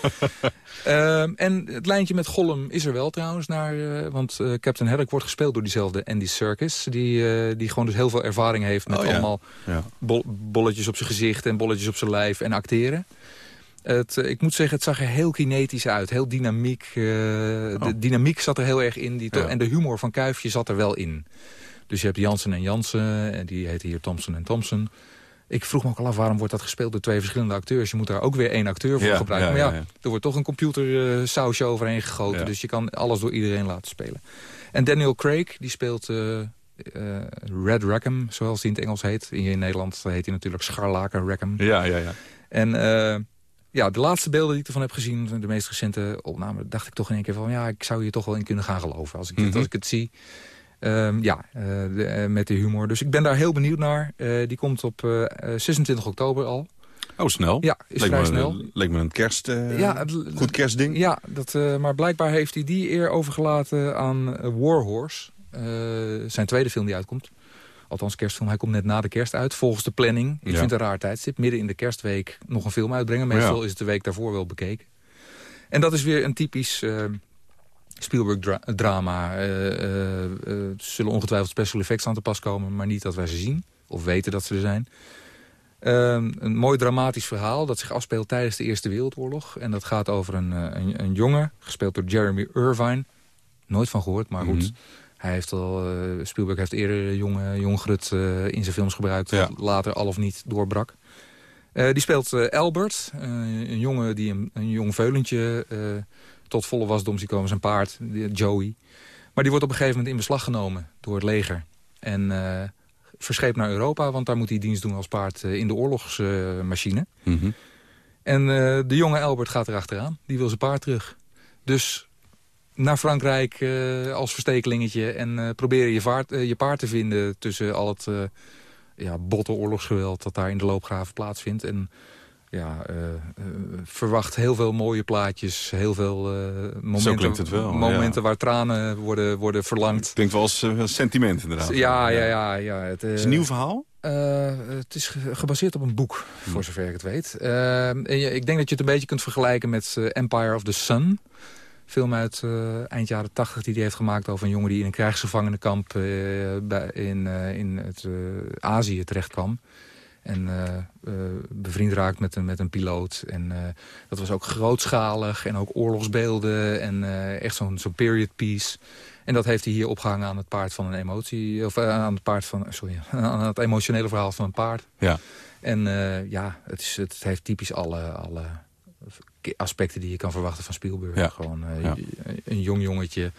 Ehm, en het lijntje met Gollum is er wel trouwens. Naar, eh, want eh, Captain Haddock wordt gespeeld door diezelfde Andy Serkis. Die, eh, die gewoon dus heel veel ervaring heeft met Oh, ja. allemaal Ja. bol- bolletjes op zijn gezicht en bolletjes op zijn lijf en acteren. Het, ik moet zeggen, het zag er heel kinetisch uit. Heel dynamiek. De dynamiek zat er heel erg in. Die Oh. Ja. En de humor van Kuifje zat er wel in. Dus je hebt Jansen en Jansen. En die heten hier Thompson en Thompson. Ik vroeg me ook al af, waarom wordt dat gespeeld door twee verschillende acteurs? Je moet daar ook weer één acteur voor Ja, gebruiken. ja, maar ja, er wordt toch een computer eh, overheen gegoten. Dus je kan alles door iedereen laten spelen. En Daniel Craig, die speelt eh, eh, Red Rackham, zoals hij in het Engels heet. Hier in Nederland heet hij natuurlijk Scharlaken Rackham. Ja, ja, ja. En ja, de laatste beelden die ik ervan heb gezien, de meest recente opname, dacht ik toch in één keer van, ja, ik zou hier toch wel in kunnen gaan geloven. Als ik, dit, Mhm. als ik het zie, Ehm, ja, eh, de, eh, met de humor. Dus ik ben daar heel benieuwd naar. Eh, die komt op eh, eh, 26 oktober al. Oh, snel. Ja, is leek vrij me, snel. Leek me een kerst, Ja, het- goed kerstding. Ja, dat, maar blijkbaar heeft hij die eer overgelaten aan Warhorse. Zijn tweede film die uitkomt. Althans, kerstfilm. Hij komt net na de kerst uit, volgens de planning. Ik Ja. vind het een raar tijdstip. Midden in de kerstweek nog een film uitbrengen. Meestal Ja. is het de week daarvoor wel bekeken. En dat is weer een typisch Spielberg-drama. Eh, er zullen ongetwijfeld special effects aan te pas komen... maar niet dat wij ze zien of weten dat ze er zijn. Ehm, een mooi dramatisch verhaal dat zich afspeelt tijdens de Eerste Wereldoorlog. En dat gaat over een, eh, een, een jongen, gespeeld door Jeremy Irvine. Nooit van gehoord, maar goed. Mhm. Hij heeft al, eh, Spielberg heeft eerder jonge, jong Grut eh, in zijn films gebruikt. Ja. Later al of niet doorbrak. Eh, die speelt eh, Albert, eh, een jongen die een, een jong veulentje eh, tot volle wasdom ziet komen. Zijn paard, Joey. Maar die wordt op een gegeven moment in beslag genomen door het leger. En eh verscheept naar Europa, want daar moet hij dienst doen als paard eh, in de oorlogsmachine. Mhm. En eh, de jonge Albert gaat erachteraan. Die wil zijn paard terug. Dus naar Frankrijk als verstekelingetje. En eh, proberen je, vaart, je paard te vinden tussen al het ja, botte oorlogsgeweld... dat daar in de loopgraven plaatsvindt. En ja, eh, eh, verwacht heel veel mooie plaatjes. Heel veel eh, momenten, wel, momenten ja. waar tranen worden, worden verlangd. Klinkt wel als sentiment inderdaad. Ja, ja, ja. ja het, Is het een nieuw verhaal? het is ge- gebaseerd op een boek, Hm. voor zover ik het weet. En ik denk dat je het een beetje kunt vergelijken met Empire of the Sun. Film uit eind jaren tachtig die hij heeft gemaakt over een jongen die in een krijgsgevangenenkamp bij, in, in het, Azië terecht kwam. En eh, bevriend raakt met een, met een piloot. En eh, dat was ook grootschalig en ook oorlogsbeelden en echt zo'n zo'n period piece. En dat heeft hij hier opgehangen aan het paard van een emotie. Of aan het paard van. Sorry, aan het emotionele verhaal van een paard. Ja. En ja, het, is, het heeft typisch alle, alle aspecten die je kan verwachten van Spielberg. Ja. Gewoon Ja. een jong jongetje.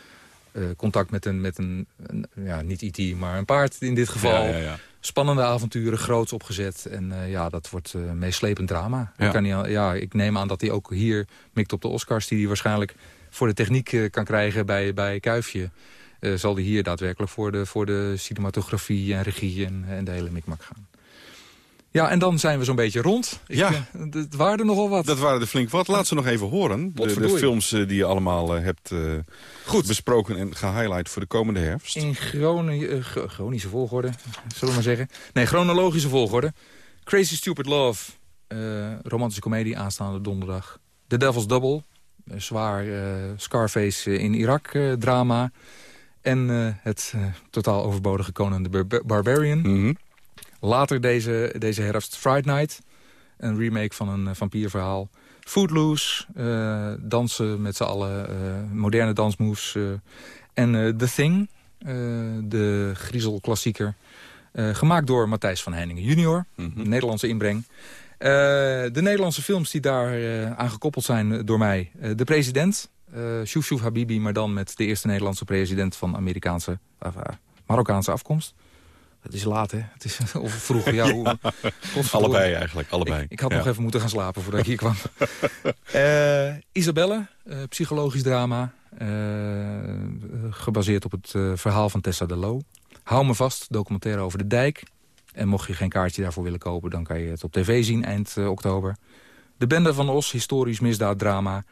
contact met een, met een, een- ja, niet IT, maar een paard in dit geval. Ja, ja, ja. Spannende avonturen, groots opgezet. En eh, ja, dat wordt eh meeslepend drama. Ja. Ik, kan niet ja, ik neem aan dat hij ook hier mikt op de Oscars... die hij waarschijnlijk voor de techniek eh, kan krijgen bij, bij Kuifje. zal hij hier daadwerkelijk voor de, voor de cinematografie en regie en, en de hele mikmak gaan. Ja, en dan zijn we zo'n beetje rond. Ik, Ja. eh, het waren er nogal wat. Dat waren er flink wat. Laat ze nog even horen. De, de films eh, die je allemaal eh, hebt eh, Goed. besproken en gehighlight voor de komende herfst. In chroni eh, chro- chronische volgorde, zullen we maar zeggen. Nee, chronologische volgorde. Crazy Stupid Love, eh, romantische komedie aanstaande donderdag. The Devil's Double, een zwaar eh, Scarface in Irak eh, drama. En eh, het totaal overbodige Conan the Bar- Barbarian. Mhm. Later deze, deze herfst Friday Night. Een remake van een eh, vampierverhaal. Footloose. eh, dansen met z'n allen. eh, moderne dansmoves. en The Thing. de griezelklassieker. gemaakt door Matthijs van Heiningen junior. Mhm. Nederlandse inbreng. De Nederlandse films die daar aan gekoppeld zijn door mij. De President. Uh, Shuf Habibi, maar dan met de eerste Nederlandse president van Amerikaanse, uh, Marokkaanse afkomst. Het is laat, hè? Het is, of vroeg, ja. Hoe, allebei eigenlijk, allebei. Ik, ik had nog even moeten gaan slapen voordat ik hier kwam. uh, Isabelle, psychologisch drama. gebaseerd op het verhaal van Tessa de Loo. Hou me vast, documentaire over de dijk. En mocht je geen kaartje daarvoor willen kopen... dan kan je het op tv zien eind oktober. De Bende van Os, historisch misdaaddrama.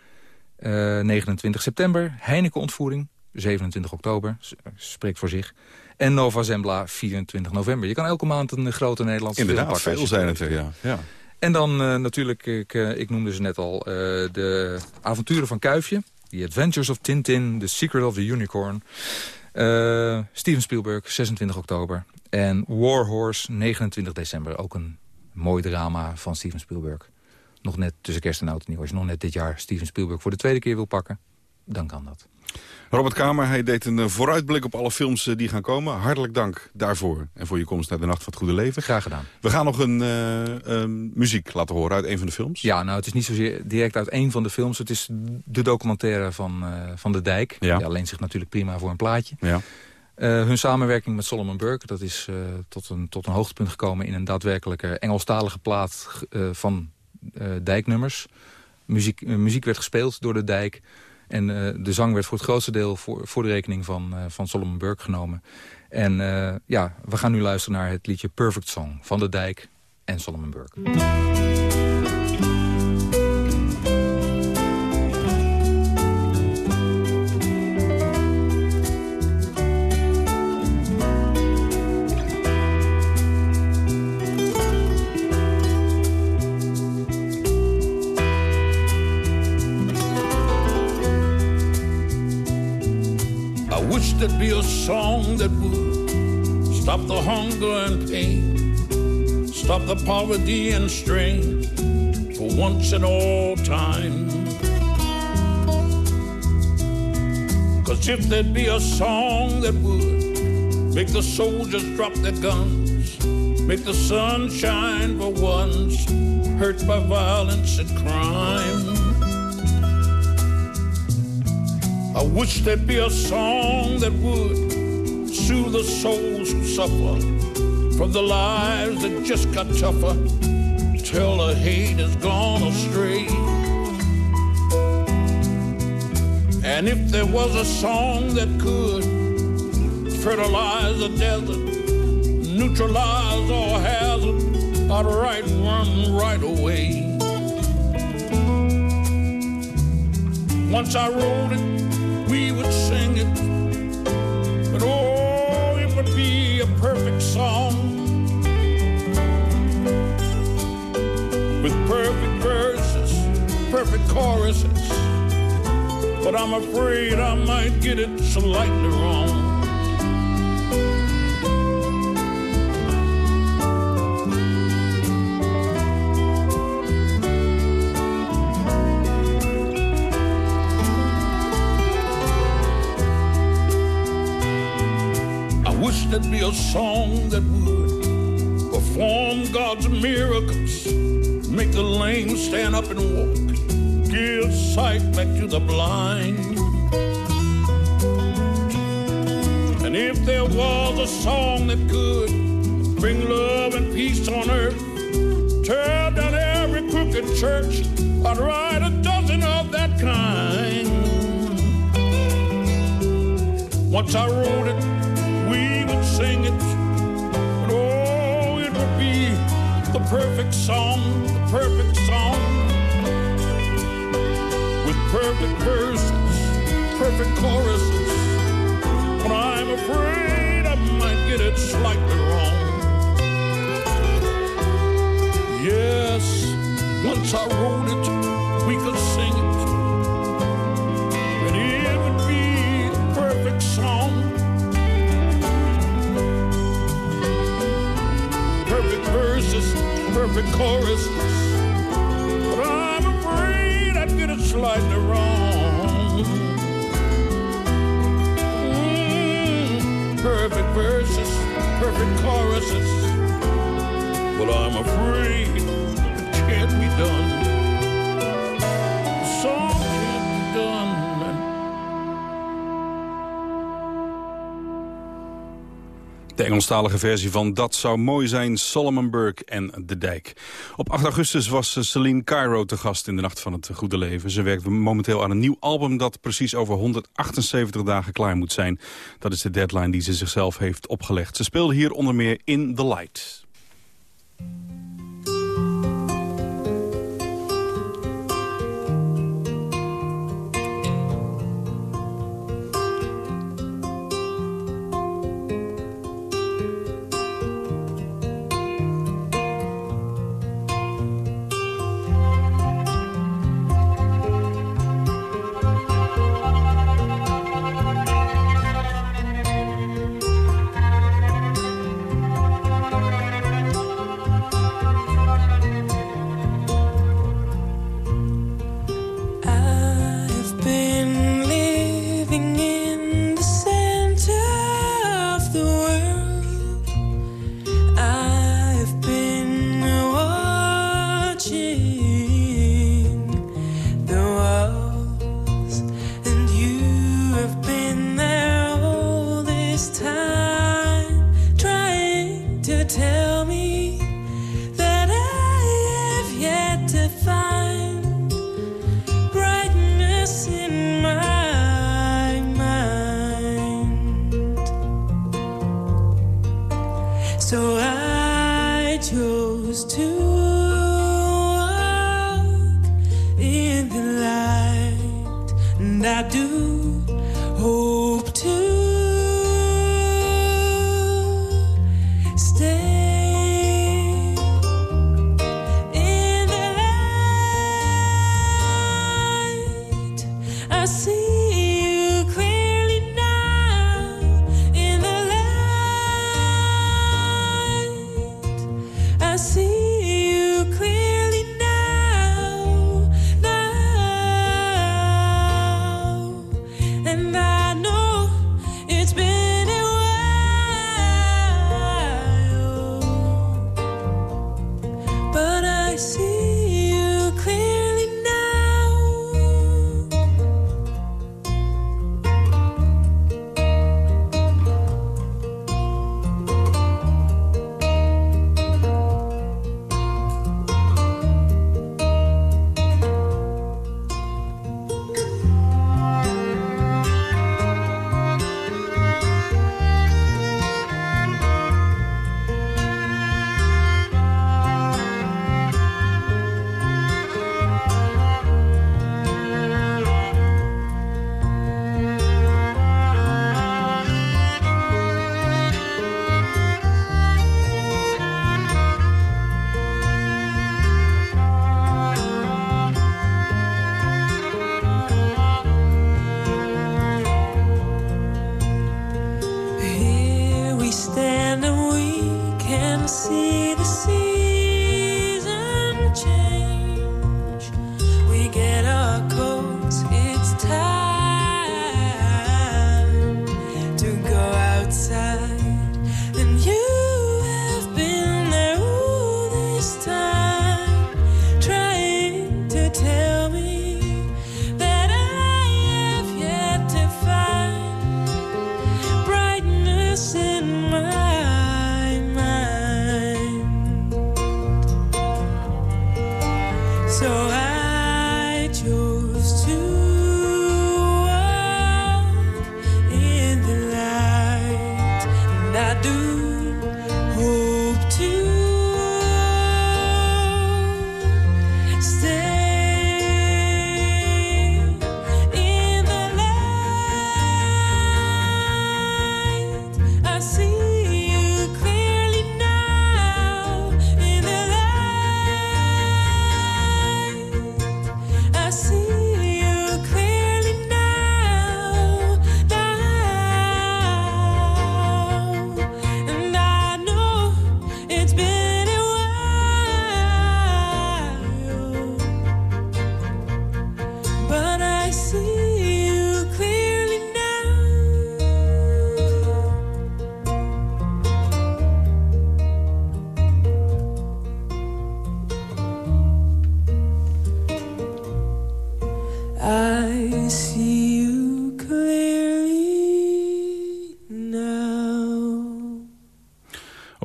29 september. Heineken-ontvoering, 27 oktober. Spreekt voor zich. En Nova Zembla 24 november. Je kan elke maand een grote Nederlandse Inderdaad, film pakken. veel zijn het er, ja. ja. En dan uh, natuurlijk, ik, uh, ik noemde ze net al, uh, de avonturen van Kuifje. The Adventures of Tintin, The Secret of the Unicorn. Steven Spielberg, 26 oktober. En War Horse, 29 december. Ook een mooi drama van Steven Spielberg. Nog net tussen kerst en oud en nieuw. Als je nog net dit jaar Steven Spielberg voor de tweede keer wil pakken, dan kan dat. Robert Kamer, hij deed een eh, vooruitblik op alle films eh, die gaan komen. Hartelijk dank daarvoor en voor je komst naar de Nacht van het Goede Leven. Graag gedaan. We gaan nog een uh, muziek laten horen uit een van de films. Ja, nou het is niet zozeer direct uit een van de films. Het is de documentaire van, uh, van De Dijk. Ja. Die alleen zich natuurlijk prima voor een plaatje. Ja. hun samenwerking met Solomon Burke, dat is tot, een, tot een hoogtepunt gekomen... in een daadwerkelijke Engelstalige plaat van dijknummers. Muziek, muziek werd gespeeld door De Dijk... En uh, de zang werd voor het grootste deel voor, voor de rekening van, uh, van Solomon Burke genomen. En uh, ja, we gaan nu luisteren naar het liedje Perfect Song van De Dijk en Solomon Burke. Song that would stop the hunger and pain, stop the poverty and strain for once and all time. Cause if there'd be a song that would make the soldiers drop their guns, make the sun shine for once, hurt by violence and crime. I wish there'd be a song that would soothe the souls who suffer from the lives that just got tougher till the hate has gone astray. And if there was a song that could fertilize the desert, neutralize all hazard, I'd write one right away. Once I wrote it we would sing it. Perfect song with perfect verses, perfect choruses. But I'm afraid I might get it slightly wrong. Be a song that would perform God's miracles, make the lame stand up and walk, give sight back to the blind. And if there was a song that could bring love and peace on earth, tear down every crooked church, I'd write a dozen of that kind. Once I wrote it, the perfect song, the perfect song. With perfect verses, perfect choruses. But I'm afraid I might get it slightly wrong. Yes, once I wrote it, we could sing it. Perfect chorus. But I'm afraid I'd get it slightly wrong. Mm, perfect verses, perfect choruses. But I'm afraid it can't be done. Engelstalige versie van Dat zou mooi zijn, Solomon Burke en De Dijk. Op 8 augustus was Celine Cairo te gast in de Nacht van het Goede Leven. Ze werkt momenteel aan een nieuw album dat precies over 178 dagen klaar moet zijn. Dat is de deadline die ze zichzelf heeft opgelegd. Ze speelde hier onder meer In The Light.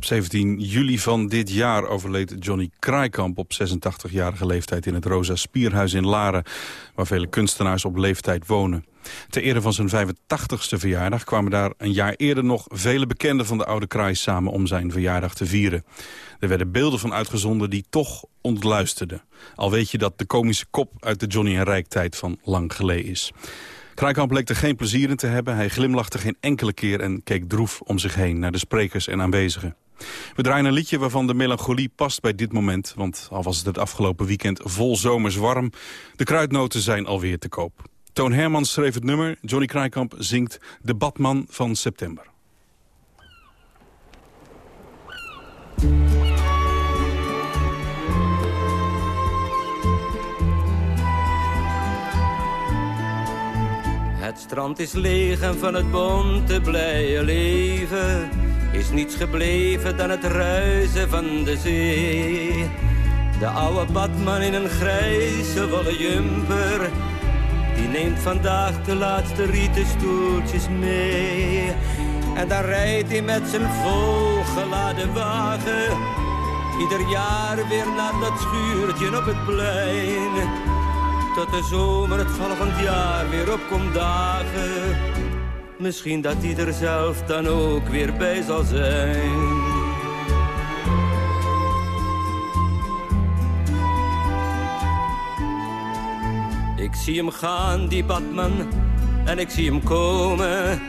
Op 17 juli van dit jaar overleed Johnny Kraaikamp op 86-jarige leeftijd in het Rosa Spierhuis in Laren, waar vele kunstenaars op leeftijd wonen. Ter ere van zijn 85ste verjaardag kwamen daar een jaar eerder nog vele bekenden van de oude kraai samen om zijn verjaardag te vieren. Er werden beelden van uitgezonden die toch ontluisterden. Al weet je dat de komische kop uit de Johnny en Rijk tijd van lang geleden is. Kraaikamp bleek er geen plezier in te hebben. Hij glimlachte geen enkele keer en keek droef om zich heen naar de sprekers en aanwezigen. We draaien een liedje waarvan de melancholie past bij dit moment. Want al was het het afgelopen weekend vol zomers warm... de kruidnoten zijn alweer te koop. Toon Hermans schreef het nummer. Johnny Kraaikamp zingt De Badman van September. Het strand is leeg en van het bonte blije leven is niets gebleven dan het ruisen van de zee. De oude badman in een grijze wollen jumper, die neemt vandaag de laatste rieten stoeltjes mee. En dan rijdt hij met zijn volgeladen wagen, ieder jaar weer naar dat schuurtje op het plein tot de zomer het volgend jaar weer opkomt dagen. Misschien dat hij er zelf dan ook weer bij zal zijn. Ik zie hem gaan, die Batman, en ik zie hem komen.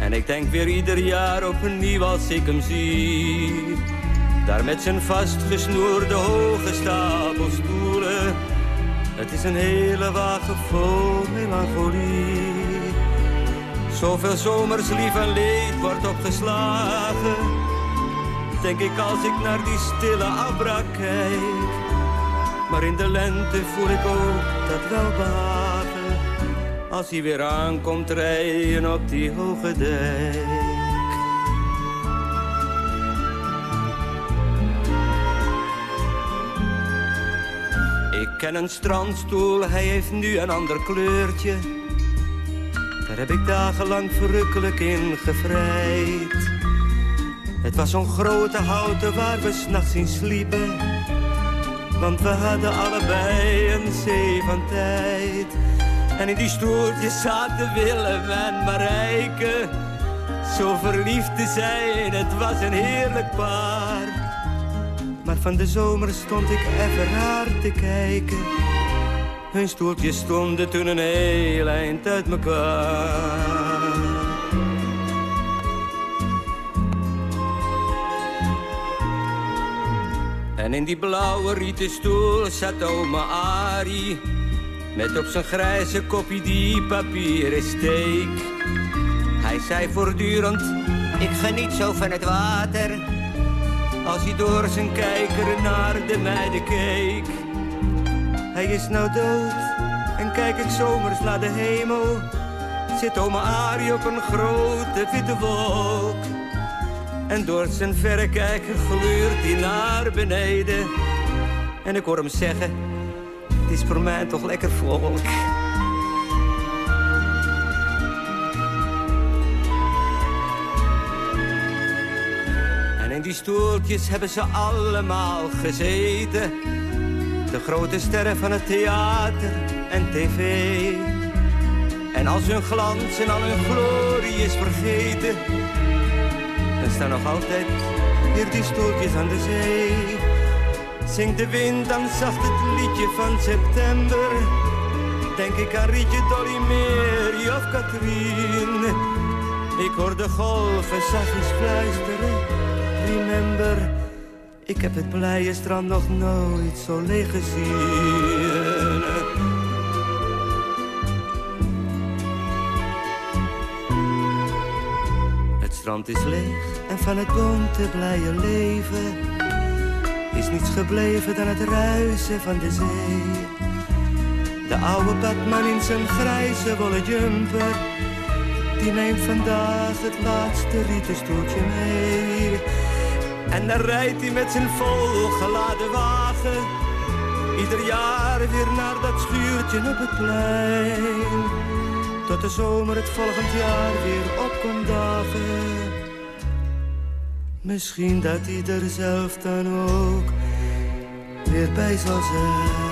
En ik denk weer ieder jaar opnieuw als ik hem zie. Daar met zijn vastgesnoerde hoge stapel stoelen het is een hele wagen vol melancholie. Zoveel zomers lief en leed wordt opgeslagen. Denk ik als ik naar die stille abra kijk. Maar in de lente voel ik ook dat wel behagen. Als hij weer aankomt rijden op die hoge dijk. Ken een strandstoel, hij heeft nu een ander kleurtje. Daar heb ik dagenlang verrukkelijk in gevrijd. Het was zo'n grote houten waar we s'nachts in sliepen. Want we hadden allebei een zee van tijd. En in die stoeltjes zaten Willem en Marijke. Zo verliefd te zijn, het was een heerlijk paar. Maar van de zomer stond ik even raar te kijken. Hun stoeltjes stonden toen een heel eind uit mekaar. En in die blauwe rieten stoel zat oma Ari. Met op zijn grijze kopje die papieren steek. Hij zei voortdurend, ik geniet zo van het water als hij door zijn kijker naar de meiden keek. Hij is nou dood en kijk ik zomers naar de hemel. Zit oma Arie op een grote witte wolk. En door zijn verrekijker gluurt hij naar beneden. En ik hoor hem zeggen, het is voor mij toch lekker volk. Die stoeltjes hebben ze allemaal gezeten. De grote sterren van het theater en tv. En als hun glans en al hun glorie is vergeten, dan staan nog altijd hier die stoeltjes aan de zee. Zingt de wind dan zacht het liedje van september. Denk ik aan Rietje, Dolly, Mary of Katrien. Ik hoor de golven zachtjes fluisteren remember. Ik heb het blije strand nog nooit zo leeg gezien. Het strand is leeg en van het bonte blije leven is niets gebleven dan het ruisen van de zee. De oude badman in zijn grijze wollen jumper, die neemt vandaag het laatste rieten stoeltje mee. En dan rijdt hij met zijn volgeladen wagen. Ieder jaar weer naar dat schuurtje op het plein. Tot de zomer het volgend jaar weer opkomt dagen. Misschien dat hij er zelf dan ook weer bij zal zijn.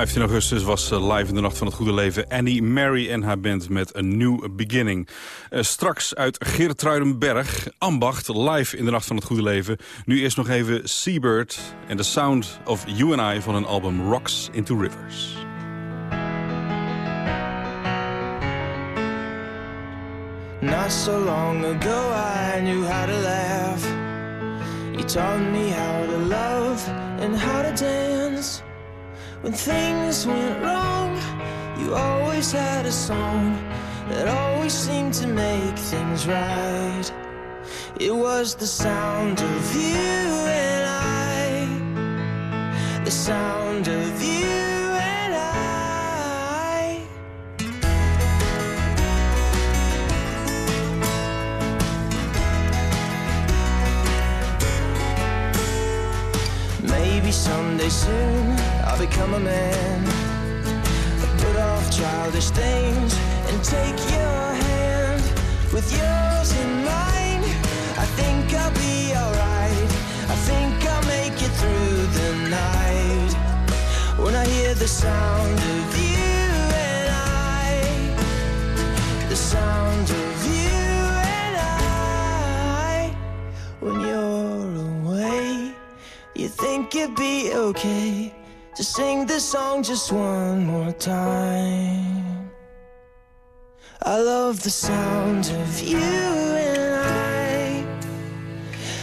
15 augustus was live in de Nacht van het Goede Leven... Annie Mary en haar band met een New Beginning. Uh, straks uit Geertruidenberg, Ambacht, live in de Nacht van het Goede Leven. Nu eerst nog even Seabird en The Sound of You and I... van hun album Rocks into Rivers. Not so long ago I knew how to laugh You taught me how to love and how to dance When things went wrong, you always had a song that always seemed to make things right. It was the sound of you and I, the sound of you Someday soon, I'll become a man. Put off childish things and take your hand. With yours in mine, I think I'll be alright. I think I'll make it through the night. When I hear the sound of you and I, the sound of you. Think it'd be okay to sing this song just one more time. I love the sound of you and I.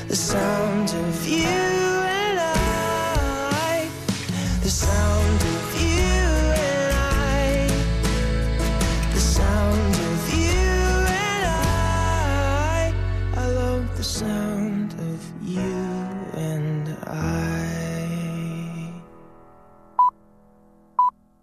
The sound of you